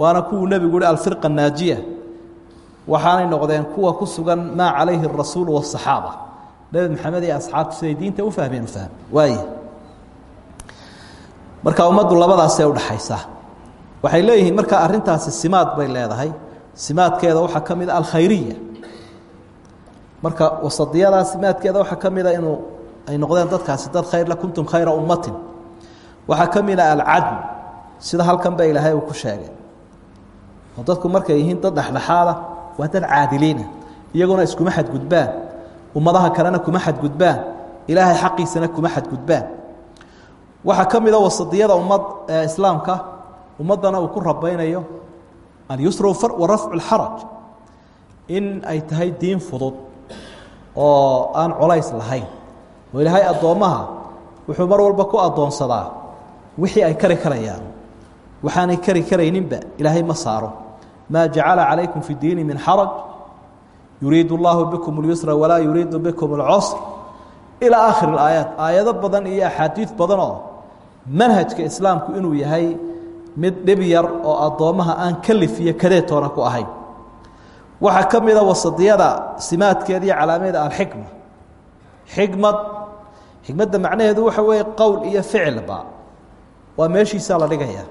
waana kuwuu nebigu uhi alfirqa naajiya. Waxaanay noqdeen kuwa ku sugan maa calayhi arasuulu wasaxaaba nebi maxamed iyo asxaabtu siday diinta u fahmeen u fahm waay marka ummaddu labadaasay udhaxaysaa waxay leeyihiin marka arrintaasi simaad bay leedahay. Simaadkeeda waxaa ka mid a alkhayriya. Marka wasadiyada simaadkeeda waxaa ka mida inuu ay noqdeen dadkaasi dad khayr la kuntum khayra ummatin. Waxaa ka mid a alcadl. Sida halkan ba ilaahay uu ku sheegay oo dadku markay yihiin dad dhexdhexaada waa dad caadiliina iyaguna iskuma xadgudbaan. Ummadaha kalena kuma xadgudbaan. Ilaahay xaqiisana kuma xadgudbaan. Waxaa ka mida wasadiyada ummad islaamka ummaddana uu ku rabaynayo alyusr wa rafcu اlxaraj in ay tahay diin fudud oo aan colays lahayn. Oo ilaahay addoommaha wuxuu mar walba ku addoonsadaa wixii ay kari karayaan. Waxaanay kari karayninba ilaahay ma saaro maa jacala calaykum fi diini min xaraj yuriidu اllahu bikum اlyusra walaa yuriidu bikum اlcusr ilaa aakhir اlaayaat aayado badan iyo axaadiid badan oo manhajka islaamku inuu yahay mid dhib yar oo addoommaha aan kalif iyo kadeetoona ku ahayn waxaa ka mida wasadiyada simaadkeeda iyo calaameeda alxikma xikmad xikmadda macnaheedu waxa weeye qowl iyo ficilba waa meeshiisaa la dhigaya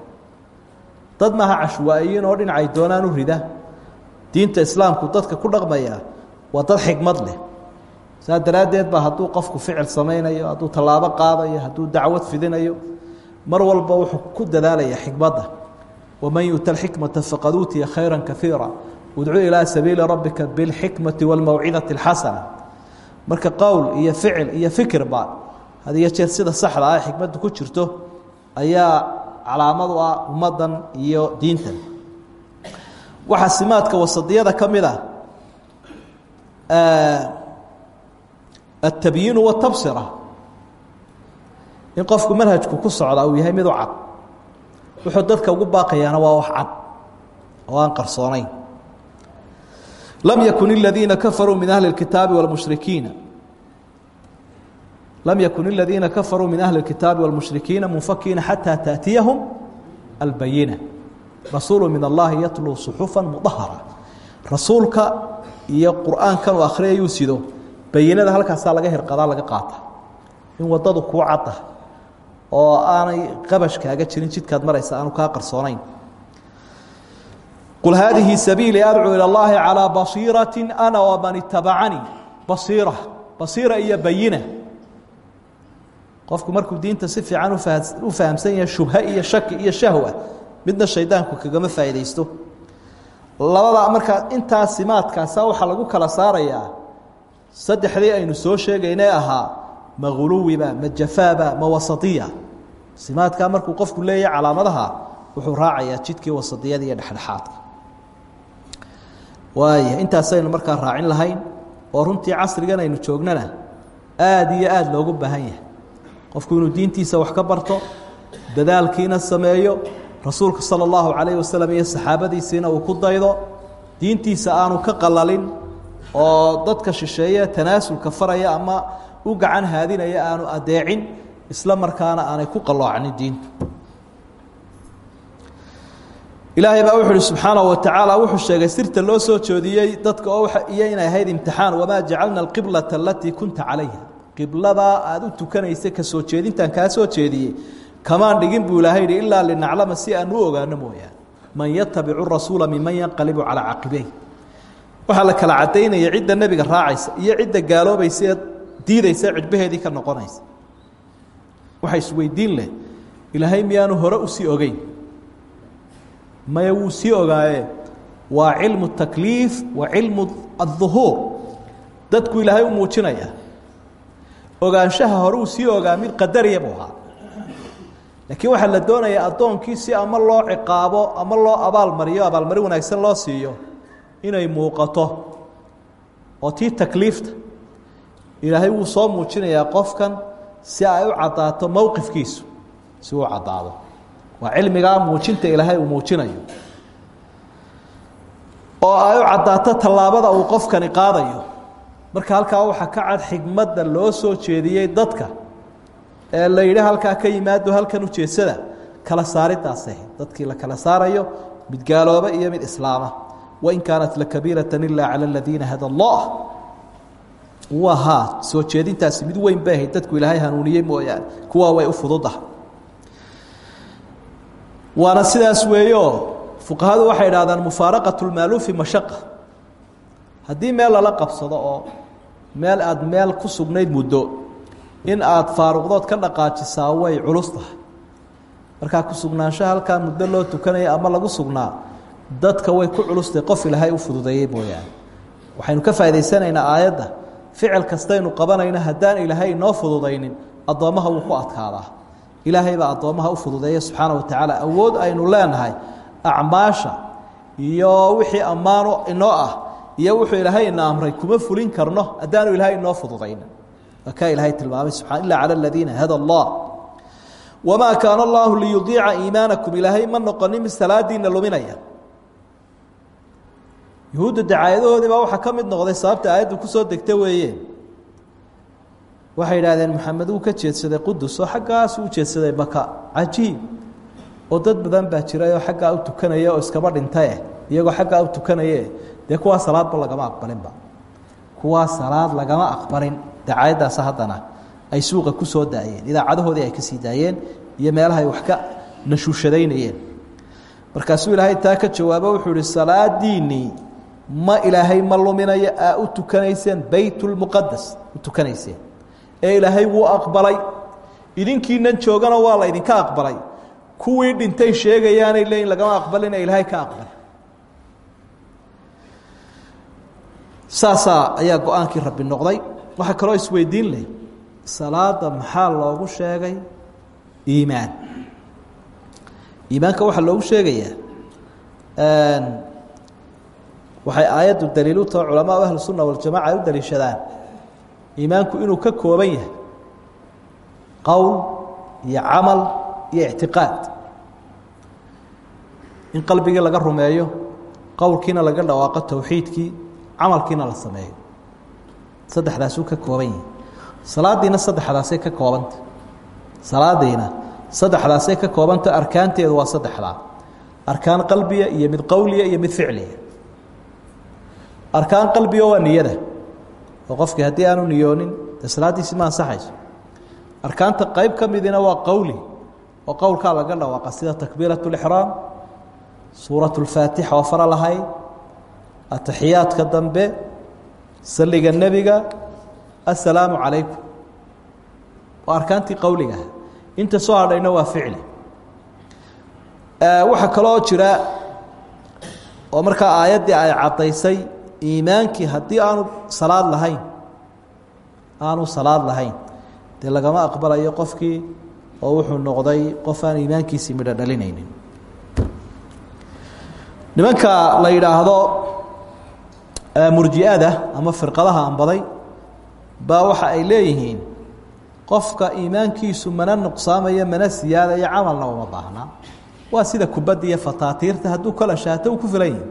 dad maaha cashwaa'iyiin oo dhinacay doonaan u rida. Diinta islaamku dadka ku dhaqmaya waa dad xikmad leh. Saa daraaddeed ba hadduu qofku ficil samaynayo hadduu tallaabo qaadayo hadduu dacwad fidinayo mar walba wuxuu ku dadaalaya xikmadda waman yuuta alxikmata faqad uutiya khayra kaiira udcu ilaa sabiili rabbika bilxikmati wاlmawcidati اlxasana marka qowl iyo ficil iyo fikirba had iyo jeer sida saxda ah xikmaddu ku jirto ayaa calaamad u ah ummaddan iyo diintan. Waxaa simaadka wasadiyada ka mid ah altabyiinu watabsira in qofku manhajku ku socda uu yahay mid u cad wuxuu dadka ugu baaqayaana waa wax cad oo aan qarsoonayn. Lam yakun iladiina kafaruu min ahli اlkitaabi wاlmushrikiina lam yakun اladiina kafaruu min ahli اlkitaabi wاlmushrikiina munfakiina xataa taأtiyahum albayina rasuulu min allahi yatluu صuxufa mudahara rasuulka iyo qur'aankan uu akhriyayuu sido bayinada halkaasaa laga hirqadaa laga qaata in wadadu kuu cadda oo aanay qabash kaaga jirin jidkaad maraysa aanu kaa qarsoonayn qul haadihi sabiilii adcuu ilى اllahi calىa basiirati ana waman itabacanii basiira basiira iyo bayina qofku markuu diinta si fiican u fahamsan yahay shubhe iyo shaki iyo shahwa midna shaydaanku kagama faa'iidaysto labada markaa intaa simaadkaasa waxaa lagu kala saarayaa. Saddexdii aynu soo sheegaynay ahaa ma huluwiba ma jafaaba ma wasatiya. Simaadkaa markuu qofku leeyahay calaamadaha wuxuu raacayaa jidkii wasadiyada iyo dhexdhexaadka. Waaya intaasaynu markaa raacin lahayn oo runtii casrigan aynu joognana aada iyo aada loogu baahan yahay qofku inuu diintiisa wax ka barto dadaalkiina sameeyo rasuulka sala allahu calayh wasalam iyo saxaabadiisiina uu ku daydo diintiisa aanu ka qalalin oo dadka shisheeye tanaasulka faraya ama u gacan haadinaya aanu adeecin isla markaana aanay ku qalloocnin diintu. Ilaahay baa wuxu uhi subxaanaه wa tacaala wuxuu sheegay sirta loo soo joodiyey dadka oo iyo inay ahayd imtixaan wamaa jacalna alqiblata alatii kunta calayha qibladaa aada u tukanaysay ka soo jeedintan kaa soo jeediyey. Kamaan dhigin buu ilaahay yihi ilaa linaclama si aan u ogaano mooyaane. Man yatabicu rasuula miman yanqalibu calaa caqibey waxaa la kala cadaynaya cidda nebiga raacaysa iyo cidda gaaloobaysa ee diidaysa cidhbaheedii ka noqonaysa. Waxa isweydiin leh ilaahay miyaanu hore u sii ogeyn. Maya wuu sii ogaaye? Waa cilmu takliif wa cilmu adduhuur. Dadku ilaahay u muujinaya ogaanshaha hore uu sii ogaa mid qadariya buu ahaa. Laakiin waxaa la doonayaa addoonkii si ama loo ciqaabo ama loo abaalmariyo abaalmarin wanaagsan loo siiyo inay muuqato oo tii takliifta ilaahay wuu soo muujinayaa qofkan si ay u caddaato mowqifkiisu si uu caddaado. Waa cilmigaa muujinta ilaahay uu muujinayo. Oo ay u caddaato tallaabada uu qofkani qaadayo marka halkaa waxaa ka cad xigmadda loo soo jeediyey dadka ee la yidhi halkaa ka yimaado halkan ujeedsada kala saaridaaseh dadkii la kala saarayo mid gaalooba iyo mid islaama. Wain kaanat lakabiirata ila cala aladiina hada allah wahaa soo jeedintaasi mid weyn bay ahayd dadku ilaahay hanuuniyey mooyaane kuwaa way u fududaha waana sidaas weeyo fuqahadu waxay idhahdaan mufaaraqat lmaaluufi mashaqa haddii meel lala qabsado oo meel aada meel ku sugnayd muddo. In aada faaruqdood ka dhaqaajisaa way culus tahay. Markaa ku sugnaanshaha halkaa muddo loo tukanaya ama lagu sugnaa dadka way ku culustahy qof ilaahay u fududeeyey mooyaane. Waxaynu ka faa'idaysanaynaa aayadda ficil kastaynu qabanayno haddaan ilaahay inoo fududaynin addoommaha wuu ku adkaadaa. Ilaahay baa addoommaha u fududeeya subxaana wa tacaala. Awood aynu leenahay acmaasha iyo wixii ammaano inoo ah iyo wuxuu ilaahay ina amray kuma fulin karno haddaanu ilaahay inoo fududaynin waa ilaahay tilmaamay subaa ila cala aladiina hada allah. Wamaa kaana allahu liyudiica iimaanakum. Ilaahay ma noqonin mid salaadiina luminaya. Yuhuudda dacaayadahoodii baa waxaa ka noqday sababta aayaddu ku soo degta weeye. Waxay idhahdeen maxamed wuu ka jeedsaday qudus oo xaggaasuu ujeedsaday maka cajiib. Oo dad badan baa oo xaggaa u tukanaya oo iskaba dhintae iyagoo xaggaa u tukanaye dee kuwaa salaadba lagama aqbalinba. Kuwaa salaad lagama aqbalin. Dacaayaddaas haddana ay suuqa ku soo daayeen idaacadahoodii ay ka sii daayeen iyo meelaha ay wax ka nashuushadaynayeen markaasuu ilaahay taa ka jawaabo wuxuu ihi salaadiinnii ma ilaahay ma luminayo aa u tukanayseen baytulmuqadas u tukanayseen. Ee ilaahay wuu aqbalay. Idinkiinan joogana waa la ydinka aqbalay. Kuwii dhintay sheegayaanay leeyiin lagama aqbalin ee ilaahay ka aqbalay saasaa ayaa go'aankii rabbi noqday. Waxaa kaloo isweydiin leh salaada maxaa loogu sheegay? Iimaan. Iimaanka waxaa loogu sheegayaa waxay aayaddu daliil u taho culamaa ahlu sunna waljamaca ay u daliishadaan. Iimaanku inuu ka kooban yahay qowl iyo camal iyo ictiqaad. In qalbigii laga rumeeyo qowlkiina laga dhawaaqo towxiidkii camalkiina la sameeyo. Saddexdaasuu ka kooban yahay. Salaadiina saddexdaasay ka koobanta. Salaadiina saddexdaasay ka koobanta arkaanteedu waa saddexdaa. Arkaan qalbiya iyo mid qowliya iyo mid ficliya arkaan qalbiga waa niyada. Oo qofkii haddii aanu niyoonin dee ma ansaxayso. Arkaanta qayb ka midina waa qowli oo qowlkaa laga dhawaaqa sida takbiirat اlixraam suurat اlfaatixa oo fara lahayd ataxiyaadka dambe saliga nebiga assalaamu calaykum. Waa arkaantii qowligaah inta soo hadhayna waa ficli waxaa kaloo jira oo markaa aayaddii ay caddaysay iimaankii haddii aanu salaad lahayn aanu salaad lahayn dee lagama aqbalayo oo wuxuu noqday qof aan iimaankiisii midho dhalinaynin nimanka la yidhaahdo murji'ada ama firqadaha ambaday baa waxa ay leeyihiin qofka iimaankiisu mana nuqsaamayo mana siyaadayo camalna uma baahnaa. Waa sida kubadda iyo fataatiirta hadduu kala shahaato uu ku filan yihi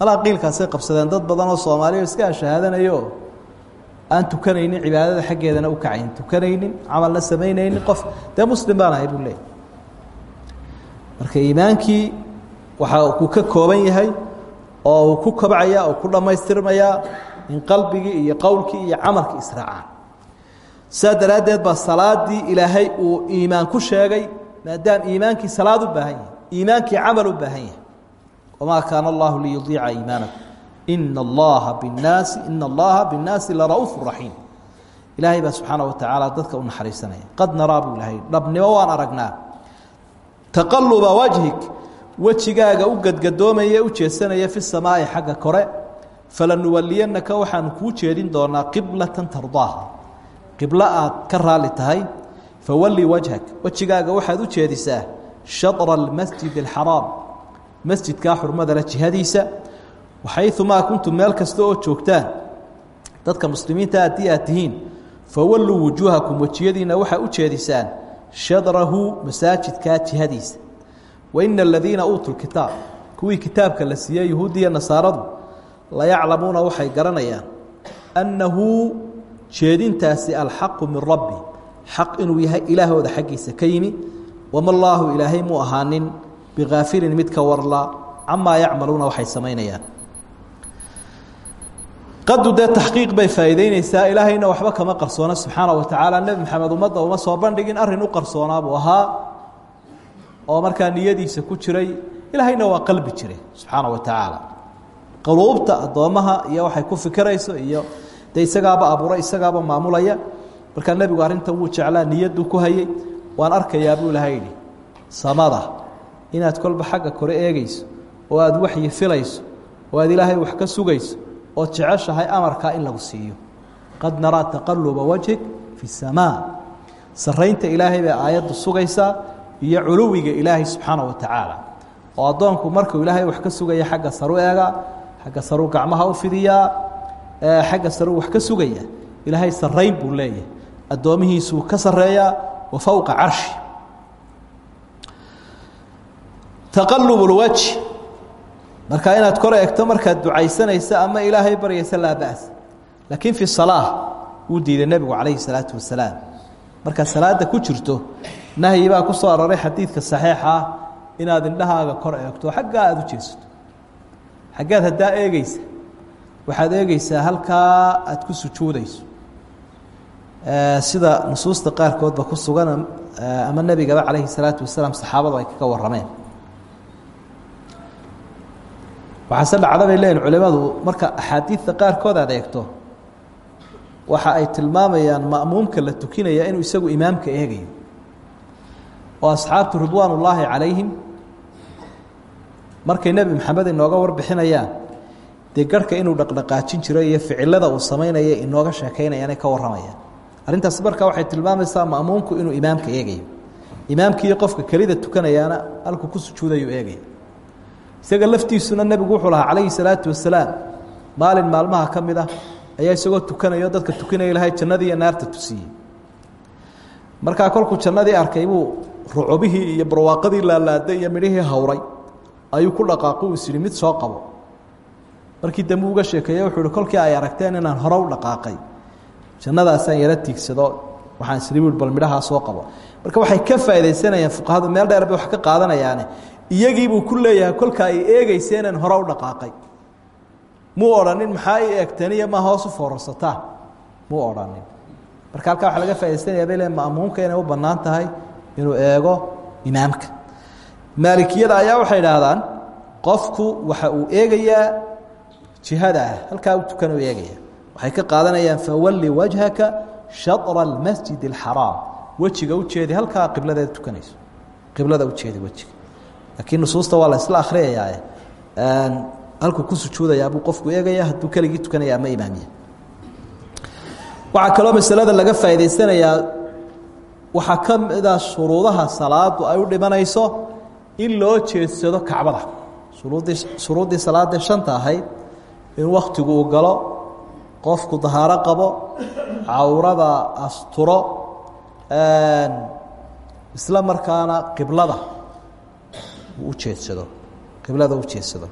alaa qiilkaasay qabsadeen dad badan oo soomaaliya iska ashahaadanayo aan tukanaynin cibaadada xaggeedana u kacayn tukanaynin camalna samaynaynin qof dee muslim baan ahay buu leeyay marka iimaankii waxa uu ka kooban yahay oo uu ku kobcaya oo ku dhammaystirmayaa in qalbigii iyo qowlkii iyo camalkii israacaan sidaa daraaddeed baa ilaahay uu iimaan ku sheegay maadaam iimaankii salaad u baahan yahay iimaankii camal u baahan yahay. Wamaa kaana allahu liyudiica iimaanakum. Ina allaha binnaasi ina allaha binnaasi lara'uufu raxiim ilaahay baa subxaana wa tacaala dadka u naxariisanaya. Qad naraa buu ilahay dhabnimo waan aragnaa. Taqaluba wajhig wejigaaga u gadgadoomaya u jeesanaya fi samaa'i xagga kore falanuwaliyanaka waxaanu kuu jeedin doonaa qiblatan tardaaha. Qiblo aad ka raali tahay fawalli wajhak. Wejigaaga waxaad u jeedisaa shadra almasjid alxaraam masjidkaa xurmada le jihadiisa waxayumaa kuntum meel kasta oo joogtaan. Dadka muslimiinta haddii aad tihiin fawalluu wujuuhakum. Wejiyadiina waxaa u jeedisaan shadrahu masaajidkaa jihadiisa waina aladiina uutuu kitaab kuwii kitaabka la siiyey yahuudiya nasaaradu layaclamuuna waxay garanayaan annahu jeedintaasi alxaqu min rabbi xaq inuu yahay ilaahooda xaggiisa ka yimi wama allaahu ilaahay muu ahaanin bikaafilin mid ka warla camaa yacmaluuna waxay samaynayaan. Qadu dee taxqiiq bay faa'iideyneysaa ilaahayna waxba kama qarsoona subxaana wa tacaala nebi maxamed ummadda soo bandhigin arrin u qarsoonaa buu ahaa oo markaa niyadiisa ku jiray ilaahayna waa qalbi jire subxaana wa tacaala qaluubta addoommaha iyo waxay ku fikirayso iyo dee abuuray isagaaba maamulaya. Markaa nebigu arrintan wuu jeclaa niyaduu ku hayey waan arkayaa buu ilahay samada inaad kolba xagga kore eegeyso oo aada waxyi filayso oo aad ilaahay wax ka sugayso ood jeceshahay amarkaa in lagu siiyo. Qad naraa taqaluba wajhig fi اsamaa saraynta ilaahay bay aayaddu sugaysaa iyo culuwiga ilaahay subxaana wa tacaala. Oo addoonku markuu ilaahay wax ka sugaya xagga saru eega xagga saruu gacmaha u fidiyaa xagga saruu wax ka sugaya ilaahay sarayn buu leeyahay. Addoomihiisuu ka sareeyaa wa fowqa carshi. Taqalub اlwajh marka inaad kor eegto markaad ducaysanaysa ama ilaahay baryaysa laa ba's laakiin fi salaa wuu diiday nebigu calayhi salaatu wasalaam. Markaad salaada ku jirto nahyi baa ku soo aroray xadiidka saxiixa ah inaad indhahaaga kor eegto. Xaggaa aada u jeesato. Xaggaad haddaa eegeysa waxaad eegeysaa halkaa aad ku sujuudayso. Sida nusuusta qaarkoodba ku sugan ama nebigaba calayhi salaatu wasalaam saxaabadu ay kaga warrameen. Waxaase dhacda bay leeyihiin culimadu marka axaadiidta qaarkood aad eegto waxa ay tilmaamayaan ma'muumka la tukinaya inuu isagu imaamka eegayo oo asxaabtu ridwaan ullaahi calayhim markay nebi maxamed inooga warbixinayaan dee garhka inuu dhaqdhaqaajin jiro iyo ficilada uu samaynaya inooga sheekaynayaanay ka warramayaan. Arrintaas marka waxay tilmaamaysaa ma'muumku inuu imaamka eegayo. Imaamkiiyo qofka kelida tukanayaana halkuu ku sujuudayu eegaya isaga laftiisuna nebigu wuxuu lahaa calayhi salaatu wasalaam maalin maalmaha ka mid ah ayaa isagoo tukanayo dadka tukanaya lahay jannadii iyo naarta tusiyey markaa kolkuu jannadii arkay buu rucubihii iyo barwaaqadii laalaaday iyo midhihii hawray ayuu ku dhaqaaqu yihi mid soo qabo. Markii dambe uga sheekeeye wuxuu ihi ay aragteen inaan hore u dhaqaaqay jannadaasaan yaro tiigsado waxaan isri bui bal midhahaa soo qabo. Marka waxay ka faaidaysanayaan fuqahadu meel dheer bay wax ka qaadanayaane iyagiibuu ku leeyahay kolka ay eegeysa inaan hore u dhaqaaqay. Muu odhanin maxaa i eegtaniyo ma hoos u foorarsataan muu odhanin. Marka halkaa waxaa laga faaidaysanayaa bay le ma'muumka inay u bannaan tahay inuu eego imaamka. Maalikiyada ayaa waxay idhaahdaan qofku waxa uu eegayaa jihada ah halkaa u eegaya. Waxay ka qaadanayaan fawalli wajhaka shatra almasjid alxaraam wejiga ujeedi halkaa qibladeeda tukanayso. Qiblada ujeedi wejiga. Laakiin nusuusta waa la isla akhriyayaa halkuu ku sujuudayaa buu qofku eegaya hadduu keligii tukanaya ama imaamiya. Waxaa kaloo masalada laga faa'idaysanayaa waxaa ka mida shuruudaha salaadu ay u dhimanayso in loo jeedsado kacbada. Shuruuddii salaadee shanta ahayd in wakhtigu uu galo qofku dahaaro qabo cawrada asturo isla markaana qiblada uu u jeedsado qiblada u jeedsado.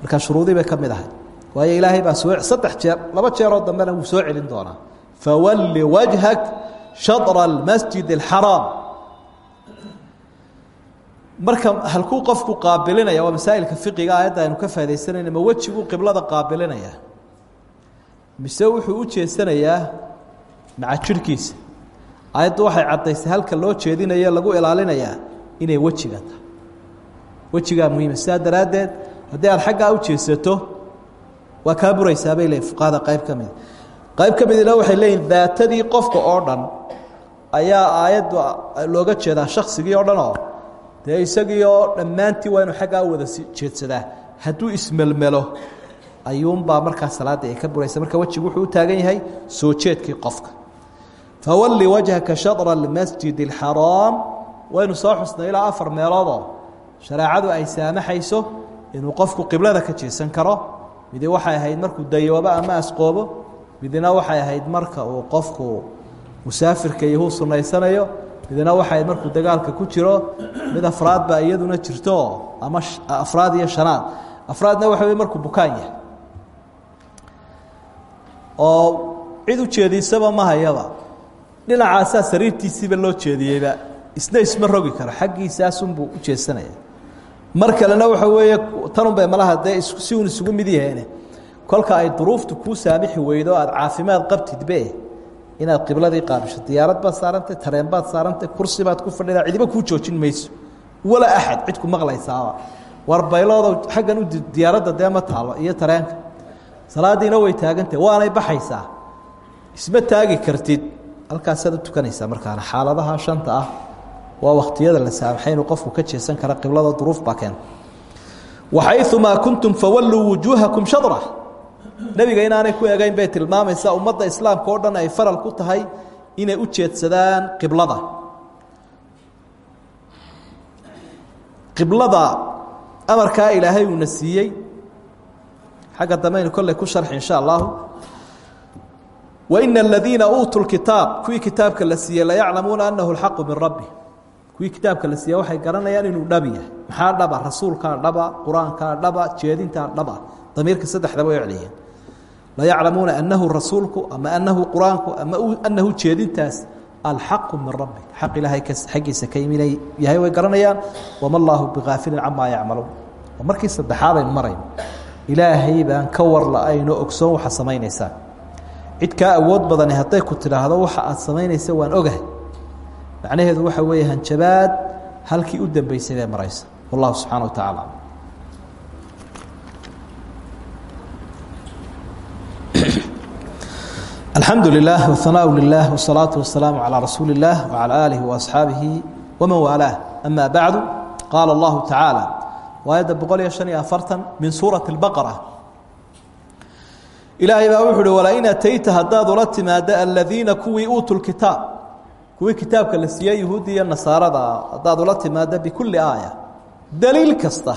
Marka shuruudii bay ka ahay waayo ilaahay baa saddex jeer laba jeeroo dambena wuu soo celin doonaa. Fawalli wajhak shadra almasjid alxaraam marka halkuu qofku qaabilinaya waa masaa'ilka fiqiga aayadda aynu ka faa'idaysanayna ma wejiguu qiblada qaabilinaya? Mise wuxuu u jeesanayaa maca jirhkiisa waxay caddaysay halka loo jeedinayo lagu ilaalinayaa inay wejiga tahay. Wejigaa muhiima haddii aad xaggaa u jeesato waa kaa bay leeyiin fuqahada qayb ka qayb ka midina waxay leeyihiin daatadii qofka oo dhan ayaa aayaddu looga jeedaa shaksigii oo dhan oo dee isagii oo dhammaantii waa wada jeedsadaa. Hadduu ismelmelo ayuunbaa markaa salaaddii ay ka buraysa. Marka wejigu wuxuu taagan yahay soo jeedkii qofka. Fawalli wajhaka shadra اlmasjid اlxaraam waynu soo xusnay ilaa afar meeloodoo shareecadu ay saamaxayso inuu qofku qiblada ka jeesan karo. Midi waxay ahayd markuu dayoobo ama asqoobo midna waxay ahayd marka uu qofku musaafirka iyahuu sunaysanayo midna waxay ahayd markuu dagaalka ku jiro mid afraad baa iyaduna jirto ama afraad iyo shanaad. Afraadna waxa wey markuu bukaan yahay. Oo cid u jeediisaba ma hayaba. Dhinacaasaa sariirtiisiiba loo jeediyeyba isna isma rogi karo xaggiisaasunbuu u jeesanaya. Mar kalena waxa weeye tanunbay malaha dee si uun isugu mid yaheene kolka ay duruuftu kuu saamixi weydo aad caafimaad qabtidbe inaad qibladii qaabisho diyaarad baad saarantay tareen baad saarantay kursi baad ku fadhidaa cidiba kuu joojin mayso. Walaa axad cid ku maqlaysaaba war bayloodo xaggan u diyaaradda dee ma taalo iyo tareenka. Salaadiina way taagantahy waanay baxaysaa. Isma taagi kartid. Halkaasaad u tukanaysaa markaana xaaladaha shanta ah waa wakhtiyada la saamaxay inuu qofku ka jeesan kara qiblada duruuf baa keenta waxayumaa kuntum fawalluu wujuuhakum shadra nebiga inaanay ku egayn bay tilmaamaysaa. Ummadda islaamka oo dhan ay faral ku tahay inay u jeedsadaan qiblada. Qiblada amarkaa ilaahay uuna siiyey. Xagga dambaynu kolley ku sharxi insha allahu waina aladiina uutuu lkitaab kuwii kitaabka la siiyey layaclamuuna anahu lxaqu min rabbi. Kuwii kitaabka la siiye waxay garanayaan inuu dhab yahay. Maxaa dhaba? Rasuulkaa dhaba? Qur'aankaa dhaba? Jeedintaa dhaba? Damiirka saddexdaba way celiyeen layaclamuuna anahu rasuulku ama anahu qur'aanku ama anahu jeedintaas alxaqu min rabbi xaq ilaahay xaggiisa ka iminay yahay way garanayaan wama allaahu bigaafilin camaa yacmaluun markii saddexaad aynu marayno ilaahay baan ka war ogsoon waxa samaynaysaa cid kaa awood badani hadday ku tidhaahdo waxa aad samaynaysa waan ogahay macnaheedu waxa weeye hanjabaad halkii u dambeysay bay wallahu subxaana wa tacaala alxamdu lilah whanaa lilah wsalaatu wasalaamu calaa rasuuli اllah wcalى aalihi waasxaabihi waman waalaah ama bacdu. Qaala allahu tacaala aayadda boqol iyo han afartan min suurati baqra ilaahay baa wuxu uhi walain atayta haddaad ula timaada aladiina kuwii uutu kitaab. Kuwii kitaabka la siiyey yahuudi iyo nasaarada haddaad ula timaada bikulli aaya. Daliil kasta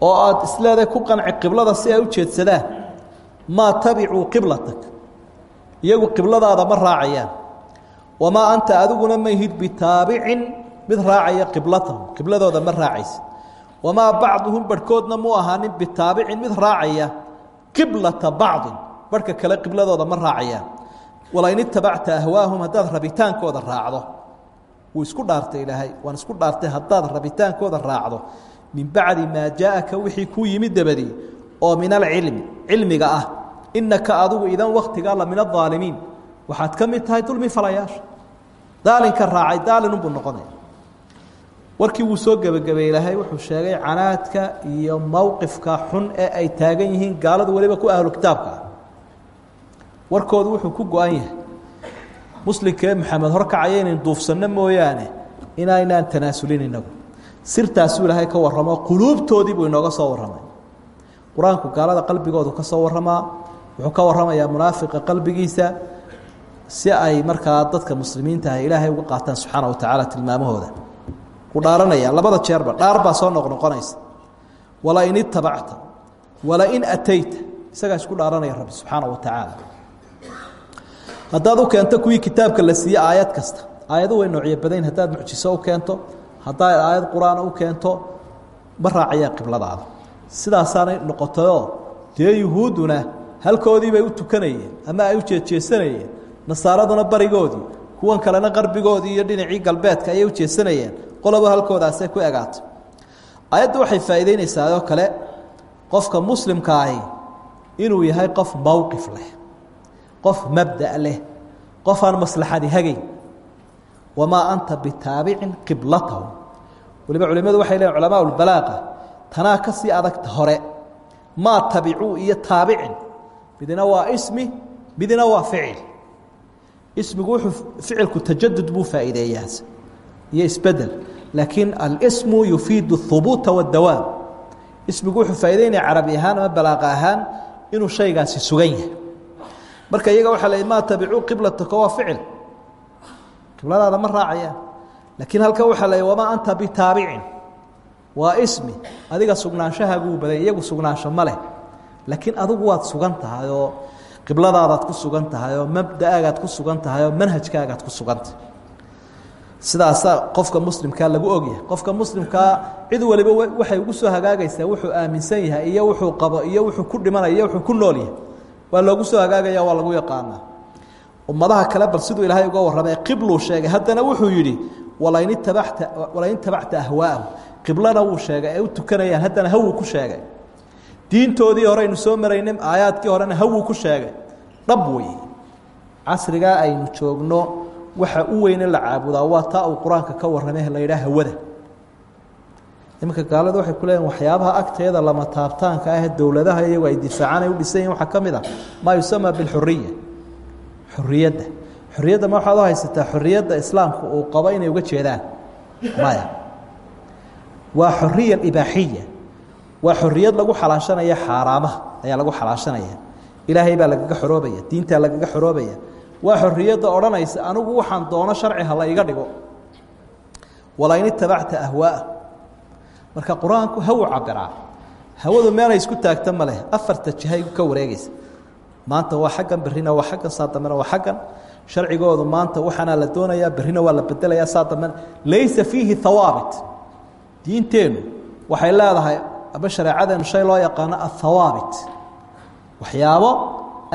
oo aad isleeday ku qanci qiblada si ay u jeedsadaan maa tabicuu qiblatak iyagu qibladaada ma raacayaan. Wamaa anta adiguna mayhid bitaabicin mid raacaya qiblatahum qibladooda ma raacaysa wamaa bacduhum barhkoodna mu ahaanin bitaabicin mid raacaya qiblata bacdin barhka kale qibladooda ma raacayaan. Walain itabacta ahwaahum haddaad rabitaankooda raacdo. Wuu isku dhaartay ilaahay waan isku dhaartay haddaad rabitaankooda raacdo. Min bacdi maa jaaaka wixii kuu yimid dabadii oo min alcilmi cilmiga ah inaka adigu idan waktigaa la min aaalimiin waxaad ka mid tahay dulmi falayaasha. Daalinka raacay daalinunbuu noqonaya. Warkii wuu soo gebagabeey ilaahay wuxuu sheegay canaadka iyo mowqifka xun ee ay taagan yihiin gaaladu weliba ku ahlu kitaabka. Ah warkoodu wuxuu ku go-an yahay. Muslimkee maxamed horkacaya inayn duufsanno mooyaane inaynaan tanaasulin inagu. Sirtaasuu ilaahay ka warramo quluubtoodii buu inooga soo warramay. Qur'aanku gaalada qalbigoodu ka soo warramaa wuxuu ka warramayaa munaafiqa qalbigiisa si ay markaa dadka muslimiinta ah ilaahay uga qaataan subxaana wa tacaala tilmaamahooda. Ku dhaaranaya labada jeerba dhaar baa soo noqnoqonaysa walain itabacta walain atayta isagaa isku dhaaranaya rabbi subxaana wa tacaala. Haddaad u keento kuwii kitaabka la siiye aayad kasta aayadu way noocyo badayn haddaad mucjiso u keento haddaad aayad qur'aan u keento ma raacayaan qibladaada. Sidaasaanay noqotayoo dee yuhuudduna halkoodii bay u tukanayeen ama ay u jeedjeesanayeen nasaaraduna barigoodii kuwan kalena qarbigoodii iyo dhinacii galbeedka ayay u jeesanayeen. Qoloba halkoodaasay ku egaatay aayaddu waxay faa'iideynaysaa oo kale qofka muslimka ahi inuu yahay qof mowqif leh qof mabda' leh qof aan maslaxadi hagayn. Wamaa anta bitaabicin qiblatahum waliba culimadu waxay leeyiin culamaa ulbalaaqa tanaa ka sii adagta hore maa tabicuu iyo taabicin midna waa ismi midna waa ficil. Ismigu wuxuu ficilku tajadud buu faa'iideeyaa iyo isbeddel laakiin alsmu yufiidu اhubuuta wاdawaam ismigu wuxuu faa'ideynaya carabi ahaan ama balaaqa ahaan inuu shaygaasi sugan yahay. Marka iyaga waxaa la maa tabicuu qiblataka waa ficil. Qibladaada ma raacayaan. Laakiin halkan waxaa la wamaa anta bitaabicin waa ismi. Adiga sugnaanshahaaguu baday iyagu sugnaansho ma leh laakiin adigu waad sugan tahay oo qibladaadaad ku sugan tahay oo mabda'aagaad ku sugan tahay oo manhajkaagaad ku sugantahay sidaasaa qofka muslimkaa lagu ogyahay qofka muslimkaa cid waliba waxay ugu soo hagaagaysaa wuxuu aaminsan yahay iyo wuxuu qabo iyo wuxuu ku dhimanaya iyo wuxuu ku nool yahay. Waa loogu soo hagaagaya waa lagu yaqaanaa. Ummadaha kale bal siduu ilaahay uga warramay qibluu sheegay. Haddana wuxuu yidhi walain itabacta ahwaa'ahu qiblana wuu sheegay ay u tukanayaan haddana hawuu ku sheegay diintoodii hore aynu soo maraynay aayaadkii horena hawuu ku sheegay. Dhab wey casrigaa aynu joogno waxa u weyne la caabudaa waa taa uu qur'aanka ka warramay la yidhaha hawada. Iminka gaalada waxay ku leeyihiin waxyaabaha agteeda lama taabtaanka ah dowladaha iyagu ay difaacaan ay u dhisan yihiin waxaa ka mid ah. Maa yusamaa bilxuriya xoriyadda xoriyadda ma waxaad u haysataa? Xoriyadda islaamku uu qabo inay uga jeedaan. Maya. Waa xoriya ibaaxiya waa xoriyad lagu xalaashanaya xaaraamaha ayaa lagu xalaashanaya. Ilaahay baa lagaga xoroobaya diintaa lagaga xoroobaya. Waa xoriyadda odhanaysa anigu waxaan doono sharci ha la iga dhigo. Walain itabacta ahwaaa. Marka qur'aanku hawu cabiraa hawadu meelay isku taagta ma leh. Afarta jihay ka wareegeysa maanta waa xaggan berrina waa xaggan saa dambena waa xaggan. Sharcigoodu maanta waxaanaa la doonayaa berrina waa la bedelayaa saa dambena laysa fiihi hawaabit diinteennu waxay leedahay ama shareecadeenu shay loo yaqaano athawaabit waxyaabo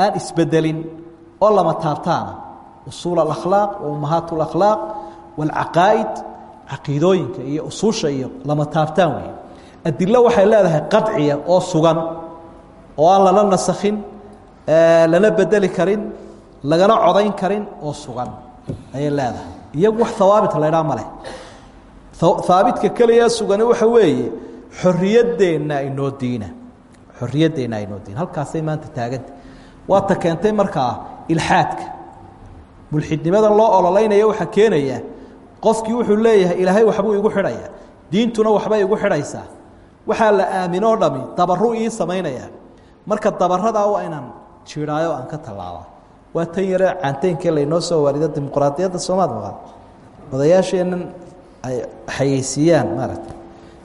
aan isbedelin oo lama taabtaana. Usuul alakhlaaq wa ummahaat alakhlaaq waalcaqaa'id caqiidooyinka iyo usuusha iyo lama taabtaan weeye adilo waxay leedahay qadciya oo sugan oo aan lana nasakhin lana bedeli karin lagana codayn karin oo sugan ayay leedahay. Iyagu wax hawaabit la ydhaha ma leh. Haabitka keliya sugani waxa weeye xoriyadeenna inoo diina. Xoriyadeenna inoo diina. Halkaasay maanta taaganta waa ta keentay markaa ilxaadka. Mulxidnimadan loo ololeynaya waxaa keenaya qofkii wuxuu leeyahay ilaahay waxbuu igu xidhaya. Diintuna waxbay igu xidhaysaa waxaa la aaminoo dhami dabaru ii samaynaya. Marka dabaradaa waa inaan jiidhaayo aan ka tallaaba waa tan yare caanteynkee laynoo soo waarido dimuqraadiyadda soomaad maqan odayaasheennan ay xayeysiiyaan maaragta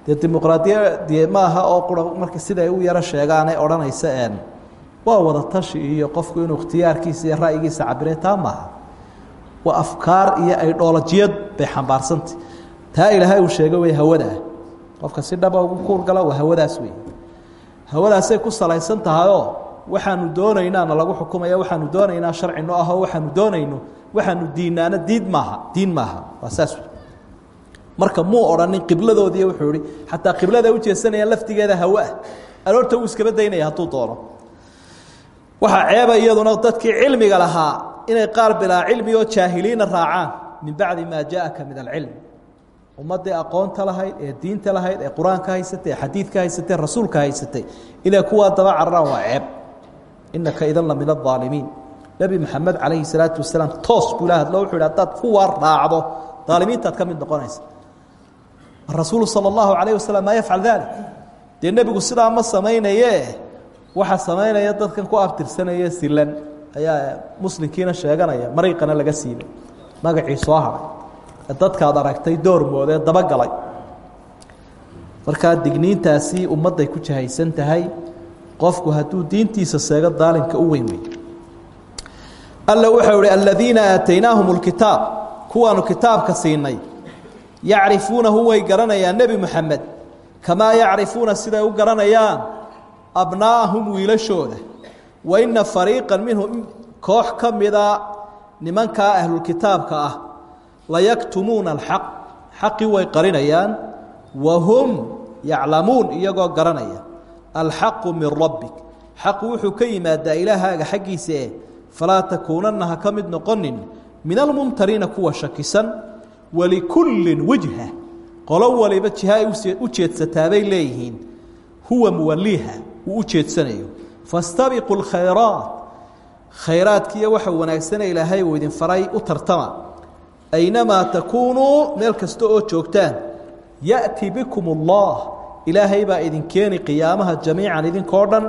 dee dimuqraadiyadii ma aha oo qura marka siday u yaro sheegaanay odhanaysa een waa wada tashi iyo qofku inuu ikhtiyaarkiisa iyo ra'yigiisa cabire taa maaha waa afkaar iyo aydhoolajiyad bay xambaarsantay taa ilaahay uu sheegay wey hawadaa qofka si dhaba ugu kuurgala waa hawadaas wey hawadaasay ku salaysan tahayoo waxaanu doonaynaana lagu xukumaya waxaanu doonaynaa sharci no ahoo waxaanu doonayno waxaanu diinaana diid maaha diin maaha. Waa saas marka muu odhanin qibladoodii wuxuu ihi xataa qiblada ujeesanayaan laftigeeda hawaah aroorta uu iskaba daynaya hadduu doono. Waxaa ceeba iyaduna dadkii cilmiga lahaa inay qaar bilaa cilmi oo jaahiliina raacaan. Min bacdi maa jaءaka min alcilm. Ummaddii aqoonta lahayd ee diinta lahayd ee qur'aanka haysatay ee xadiidka haysatay rasuulka haysatay. Inay kuwaa daba cararaan waa ceeb. Inaka idan la min aaalimiin nebi maxamed calayhi salaatu wasalaam toos buu la hadlo wuxuu hi hadaad kuwaa raacdo aalimiintaad ka mid noqonaysa rasuulu sala allahu calayh wasalam maa yafcal dalik dee nebigu sidaa ma samaynaye waxaa samaynaya dadkan ku abtirsanaya silan. Ayaa muslimkiina sheeganaya mariiqana laga siibay. Magacii soo haray dadkaad aragtay doormoodee dabagalay. Markaa digniintaasi ummadday ku jahaysan tahay. Qofku hadduu diintiisa seego daalimka u weyn wey alla wuxuu ihi aladiina aataynaahum اlkitaab kuwaanu kitaabka siinay yacrifuunahu way garanayaan nebi moxamed kamaa yacrifuuna siday u garanayaan? Abnaa'ahum wiilashooda. Wa ina fariiqa minhum koox ka mida nimankaa ahlulkitaabka ah layaktumuuna alxaq. Xaqii way qarinayaan. Wa hum yaclamuun iyagoo garanaya. Alxaqu min rabbik. Xaqu wuxuu ka yimaadaa ilaahaaga xaggiisa eh falaa takuunanna ha mid noqonin min almumtariina kuwa shakisan walikullin wijha qolo waliba jiha ay u jeedsataabay leeyihiin. Huwa muwaliiha uu u jeedsanayo. Fastabiquu lkhayraat khayraadkiiyo waxa wanaagsane ilaahay uu idin faray u tartama. Aynamaa takuunuu meel kasta oo joogtaan ya'ti bikum allah ilaahay baa idin keeni qiyaamaha jamiican idinkoo dhan.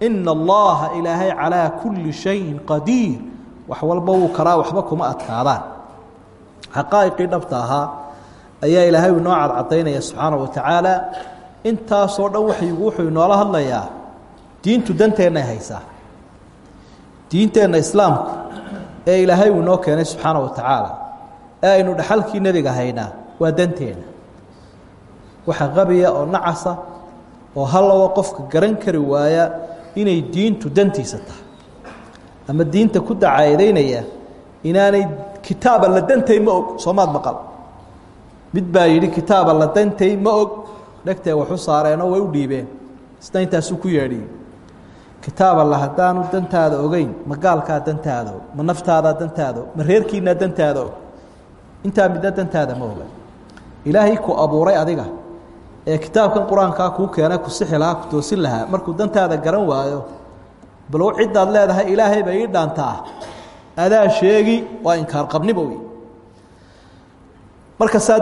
Ina allaha ilaahay calaa kulli shayin qadiir. Wax walba wuu karaa waxba kuma adkaadaan xaqaa'iqii dhabta ahaa ayaa ilaahay inoo cadcadaynaya subxaana wa tacaala. Intaasoo dhan waxyigu wuxuu inoola hadlayaa diintu danteennay haysaa. Diinteenna islaamku ee ilaahay uu inoo keenay subxaana wa tacaala ee aynu dhaxalkii nebiga haynaa waa danteenna. Waxa qabiya oo nacasa oo hallawa qofka garan kari waaya inay diintu dantiisa tahay. Ama diinta ku dacaadeynaya inaanay kitaaba la dantay ma og. Soomaad maqal. Mid baa yidhi kitaaba la dantay ma og. Dhegtee waxu saareenoo way u dhiibeen. Isna ku yeedhiyey kitaaba la haddaanu dantaada ogeyn ma gaalkaa ma naftaadaa dantaada ma reerkiinaa dantaada og. Intaa dantaada ma oga. Ilaahay ku abuuray adiga ee kitaabkan qur'aankaa keenay ku sixi ku toosin lahaa. Markuu dantaada garan waayo bal ciddaad leedahay ilaahay bay dhaantaa adaa sheegi waa inkaar qabniba wey marka saa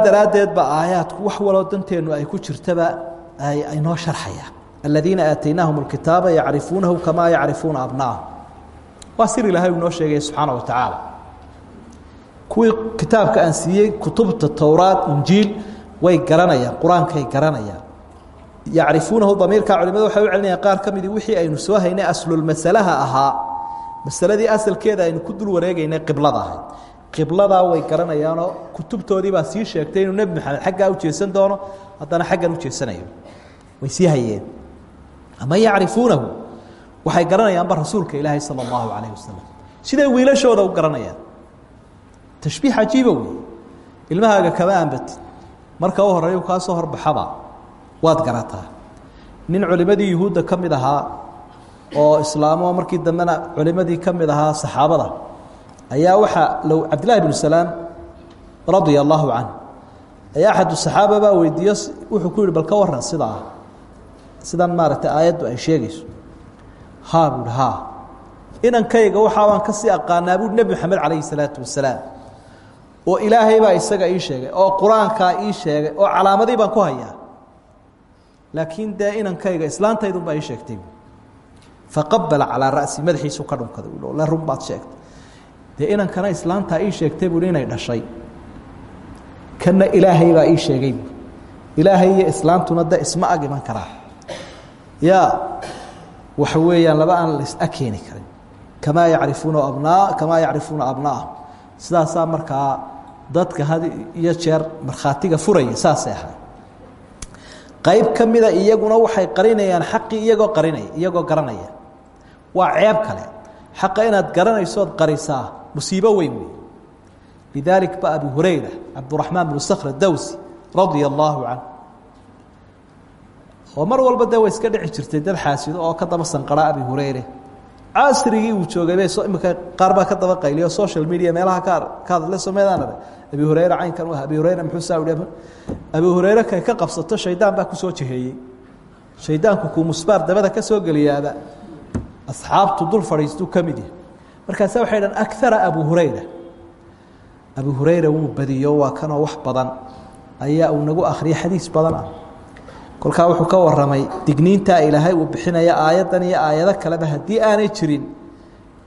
ba aayaadku wax waloo danteennu ay ku jirtaba ay aynoo sharxayaan aladiina aataynaahum alkitaaba yacrifuunahu kamaa yacrifuuna abnaahum waa sir ilaahay uu inoo sheegaya wa tacaala. Kuwii kitaabka aan siiyey kutubta towraad injiil way garanayaan qur'aankay garanayaan. Yacrifuunahu damiirka culimadu waxay u celinayaan qaar ka wixii aynu soo haynay aslulmasalaha ahaa masaladii asalkeeda aynu ku dul wareegaynay qiblada way garanayaanoo kutubtoodii baa sii sheegtay inuu nebi maxamed xaggaa u jeesan doono haddana xaggan u jeesanayo. Way sii hayeen. Ama yacrifuunahu? Waxay garanayaanba rasuulka ilaahay sala allahu calayh wasalam siday wiilashooda u garanayaan. Tashbiix cajiiba wey ilmahaaga kama aanbatid marka u horreeya kaa horbaxaba. Waad garataa nin culimadii yuhuudda ka mid ahaa oo islaamo markii dambena culimadii ka ahaa saxaabada ayaa waxaa low cabdillahi bnu salaam radia allahu canh ayaa axadu saxaaba wuxuu ku yihi bal ka waran sidaa sidan maaragtay aayaddu ay sheegayso. Haa buuhi haa inankayga waxaa baan ka sii aqaanaa buui nebi maxamed calayhi salaatu wasalaam oo ilaahay baa isaga ii sheegay oo qur'aankaa ii sheegay oo calaamadii baan ku hayaa laakiin dee inankayga islaantaydun baa ii sheegtay faqabala calaa ra'si madaxiisu ka dhunkaday la run baad sheegtay. Dee inankana islaantaa ii sheegtay buui inay dhashay. Kana ilaahay baa ii sheegay. Buui ilaahay iyo islaantuna de isma ag iman karaa ya waxa weeyaan laba aan la is-ag keeni karin. Kamaa yacrifuuna abnaa kamaa yacrifuuna abnaahum sidaasaa markaa dadka had iyo jeer markhaatiga furaya saasay ahay qayb ka mida iyaguna waxay qarinayaan xaqii iyagoo qarinaya iyagoo garanaya waa ceeb kale. Xaqa inaad garanaysood qarisaa musiibo weyn wey lidalik ba abi hurayra cabduraxmaan bnu sakhr dawsi radia allaahu canh oo mar walba dee way iska dhici jirtay dad xaasido oo ka daba sanqara abi hurayre casrigii uu joogay bay so imika qaar baa ka daba qayliyo social media meelaha ka ka hadle someedaan arag abi hurayre caynkan u ah abi hurayre muxuu saa udhi abi hurayre kay ka qabsato shaydaan baa ku soo jiheeyey shaydaanku kuu musbaar dabada ka soo geliyaaba asxaabtu dul fadhiistuu ka mid yahay. Markaasa waxay dhahan akara abu hurayra. Abu hurayra wuu badiyo waa kanoo wax badan. Ayaa uu nagu akhriyay xadiis badan ah. Kolkaa wuxuu ka waramay digniintaa ilaahay uu bixinaya aayaddan iyo aayado kaleba haddii aanay jirin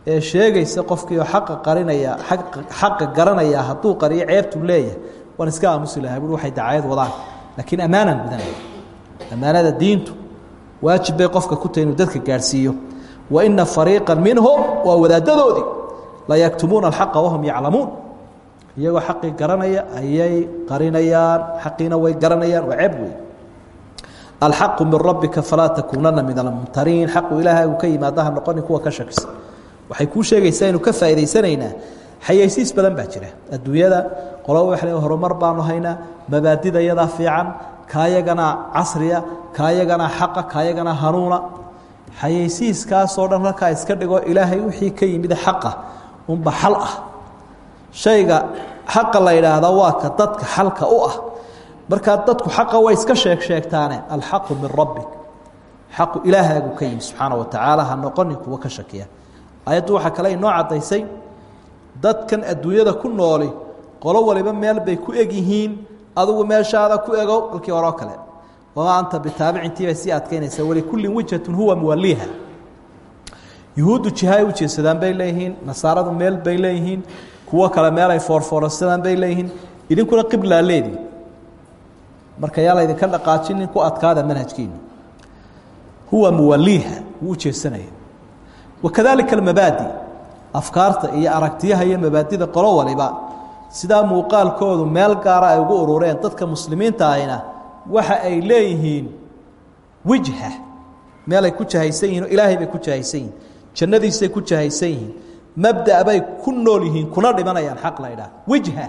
ee sheegaysa qofkii oo xaqa qarinaya xaqa garanaya hadduu qariyo ceebtuu leeyahay waan iska aamusi lahaa bui waxay dacaayad wadaan. Laakiin ammaanaan gudanaya ammaanada diintu waajib bay qofka ku tahay inuu dadka gaadhsiiyo wa ina fariiqa minhum waa wadaadadoodii la yaktumuuna alxaqa wahum yaclamuun. Iyagoo xaqii garanaya ayay qarinayaan xaqiina way garanayaan waa ceeb wey min rabbika falaa takuunana min almumtariin xaqu ilaahay uu ka yimaada ha noqonin kuwa ka shakisan waxay kuu sheegaysaa inu ka faa'idaysanaynaa. Xayaysiis badan baa jira. Adduunyada qoloba waxay leeyihiin horumar baanu haynaa. Mabaadida yadaa fiican kaayagana casriya kaayagana xaqa kaayagana hanuuna xayaysiiskaasoo dhan halkaa iska dhigo ilaahay wixii ka yimid xaqa unba xal ah. Shayga xaqa la yidhaahda waa ka dadka xalka u ah. Markaa dadku xaqa way iska sheeg sheegtaane alxaqu min rabbik. Xaqu ilaahaagu ka yimi subxaana wa tacaala ha noqonin kuwa ka shakiya. Ayaddu waxaa kale inoo caddaysay dadkan adduunyada ku nooli qolo waliba meel bay ku eg yihiin adugu meeshaada ku egow halkii horeo kale wamaa anta bitaabicintii bay sii adkaynaysaa walikullin wijhatun huwa muwaliiha yuhuuddu jihaay u jeedsadaan bay leeyihiin nasaaradu meel bay leeyihiin kuwo kale meel ay foorfoorsadaan bay leeyihiin. Idinkuna qiblaa leedihi marka yaa laydinka dhaqaajinin ku adkaada manhajkiina huwa muwaliiha wuu u jeesanaya. Wakadalika almabaadi afkaarta iyo aragtiyaha iyo mabaadida qolo waliba. Sidaa muuqaalkoodu meel gaara ay ugu urureen dadka muslimiinta ahina waxa ay leeyihiin wijha meel ay ku jahaysan yihiin oo ilaahay bay ku jahaysan yihiin jannadiisay ku jahaysan yihiin. Mabda bay ku nool yihiin kuna dhimanayaan xaq la idhaah wijha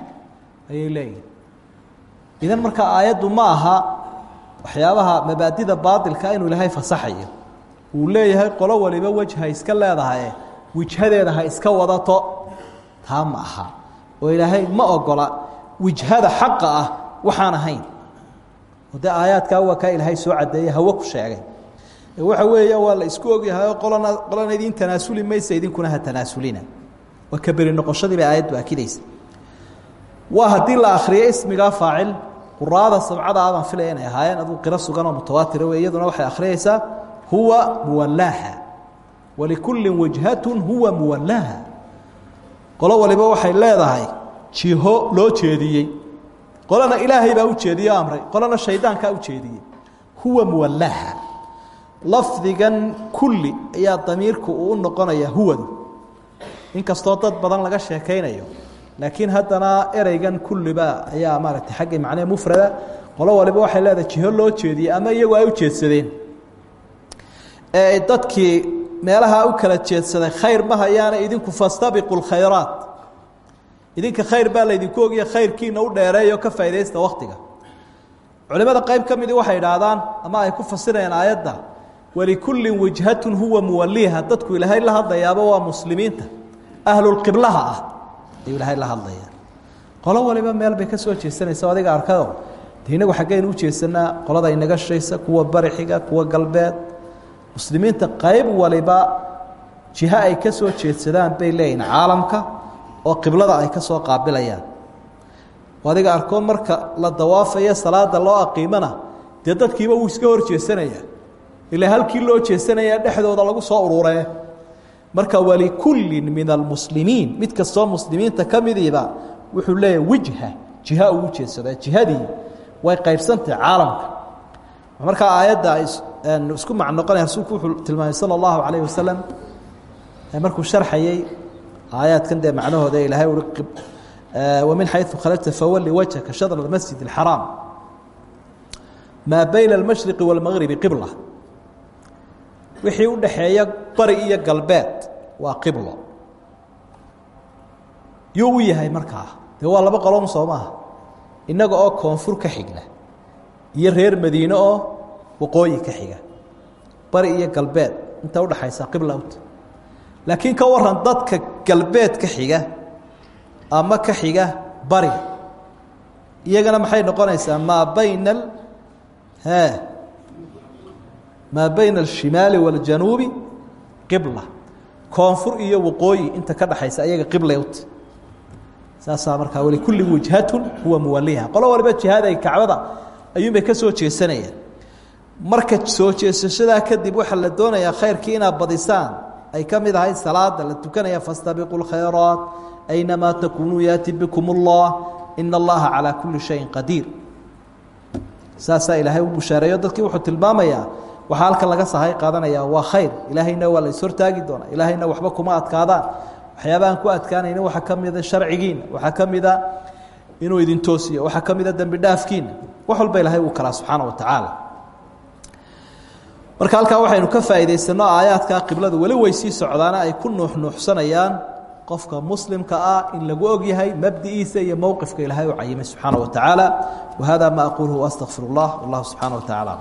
ayay leeyihiin. Idan marka aayaddu ma aha waxyaabaha mabaadida baailka inuu ilaahay fasaxayo uu leeyahay qolo waliba wejha iska leedahaye wijhadeeda ha iska wadato taa ma aha. Oo ilaahay ma ogola wijhada xaqa ah waxaan ahayn dee aayaadkaa waa kaa ilaahay soo cadeeye hawo ku sheegay. Waxa weeya waa la isku ogyahay qolana qolana idin tanaasuli maysa idinkuna ha tanaasulina waa ka beri noqoshadii bay aayaddu akidaysa waa haddii la akriyo ismigaa faacil quraada sabcada abaan filaya inay ahaayeen aduu qiro sugan oo mutawaatira wey iyaduna waxay akhriyaysaa huwa muwallaaha. Walikulli wajhatun huwa muwallaaha. Qolo waliba waxay leedahay jiho loo jeediyey qolana ilaahay baa u jeediye o amray. Qolana shaydaankaa u jeediyey. Huwa muwallaaha lafdigan kulli ayaa damiirku uu u noqonaya inkastoo dad badan laga sheekaynayo laakiin haddana ereygan kulliba ayaa maaragtay xaggii macnee mufrada qolo waliba waxay leedahay jiho loo jeediyey ama iyagu ay u jeedsadeen. Ee dadkii meelaha u kala jeedsaday khayr ma hayaana idinku fastabiqu lkhayraat idinka khayr baa laydinku ogiya khayrkiina u dheereeyo ka faaidaysta waktiga culimada qayb ka midii waxay idhaahdaan ama ay ku fasirayaan aayadda walikullin wijhatun huwa muwaliha dadku ilaahay la hadlayaaba waa muslimiinta ahlulqiblaha ah ayuu ilaahay la hadlaya qolo waliba meel bay ka soo jeesanaysa adiga arkado. De inagu xaggaynu u jeesanaa qolada inaga shaysa kuwa barixiga kuwa galbeed. Muslimiinta qayb waliba jiho ay ka soo jeedsadaan bay leeyihiin caalamka oo qiblada ay ka soo qaabilayaan. Adiga arkoo marka la dawaafayo salaada loo aqiimana dadkiiba wuu iska hor ilaa halkii loo jeesanaya dhexdooda lagu soo ururee. Marka walikullin min almuslimiin mid kastoo muslimiinta ka wuxuu leeyahay wijha jiha ugu jeedsada jihadii way qaybsantahay caalamka. Markaa aayadda ay isku macnoqonaya rasuulku wuxuu tilmaamay sala allahu calayh markuu sharxayey aayaadkan dee macnahooda ilaahay ui ومن حيث خرجت فولي وجهك شطر المسجد الحرام ما بين المشرق والمغرب قبلة wixii u dhaxeeya bari iyo galbeed waa qiblo yuu u yahay markaa dee waa laba qolon soo maaha innaga oo koonfur ka xigna iyo reer madiine oo waqooyi ka xiga bari iyo galbeed inta udhaxaysa qibla uta laakiin ka waran dadka galbeed xiga ama ka xiga bari. Iyagana maxay noqonaysaa maa bayna e maa bayna alshimaali wاljanuubi qibla. Koonfur iyo waqooyi inta ka dhaxaysa ayaga qiblay uta saasaa markaa walikulli wijhatun huwa muwaliha qolo waliba jihaada ay kacbada ayuunbay ka soo jeesanayaan marka soo jeesashadaa kadib waxaa la doonayaa khayrkii inaad badisaan ay ka mid ahay salaada la tukanaya fastabiqu اlkhayraat aynamaa takunuu yaati bikum اllah ina allaha calaa shayin qadiir. Saasaa ilaahay u bushaareeyo dadkii wuxuu tilmaamayaa waxaa halkan laga sahay qaadanaya waa khayr ilaahayna waa la ishortaagi doonaa ilaahayna waxba kuma adkaadaan. Waxyaabahaan ku adkaanayna waxaa ka mida sharcigiina waxaa inuu idin toosiyo waxaa ka mida dembi dhaafkiina. Wax walba ilahay uu kalaa wa tacaala marka halkaa waxaynu ka faa'iidaysano aayaadkaa qibladu weli way sii socdaana ay ku nuuxnuuxsanayaan qofka muslimka ah in lagu og yahay mabdi'iisa iyo mowqifka ilaahay u cayimay subxaana wa tacaala wa hada ma aquluhu astaqfir اllah wallahu subxaana wa tacala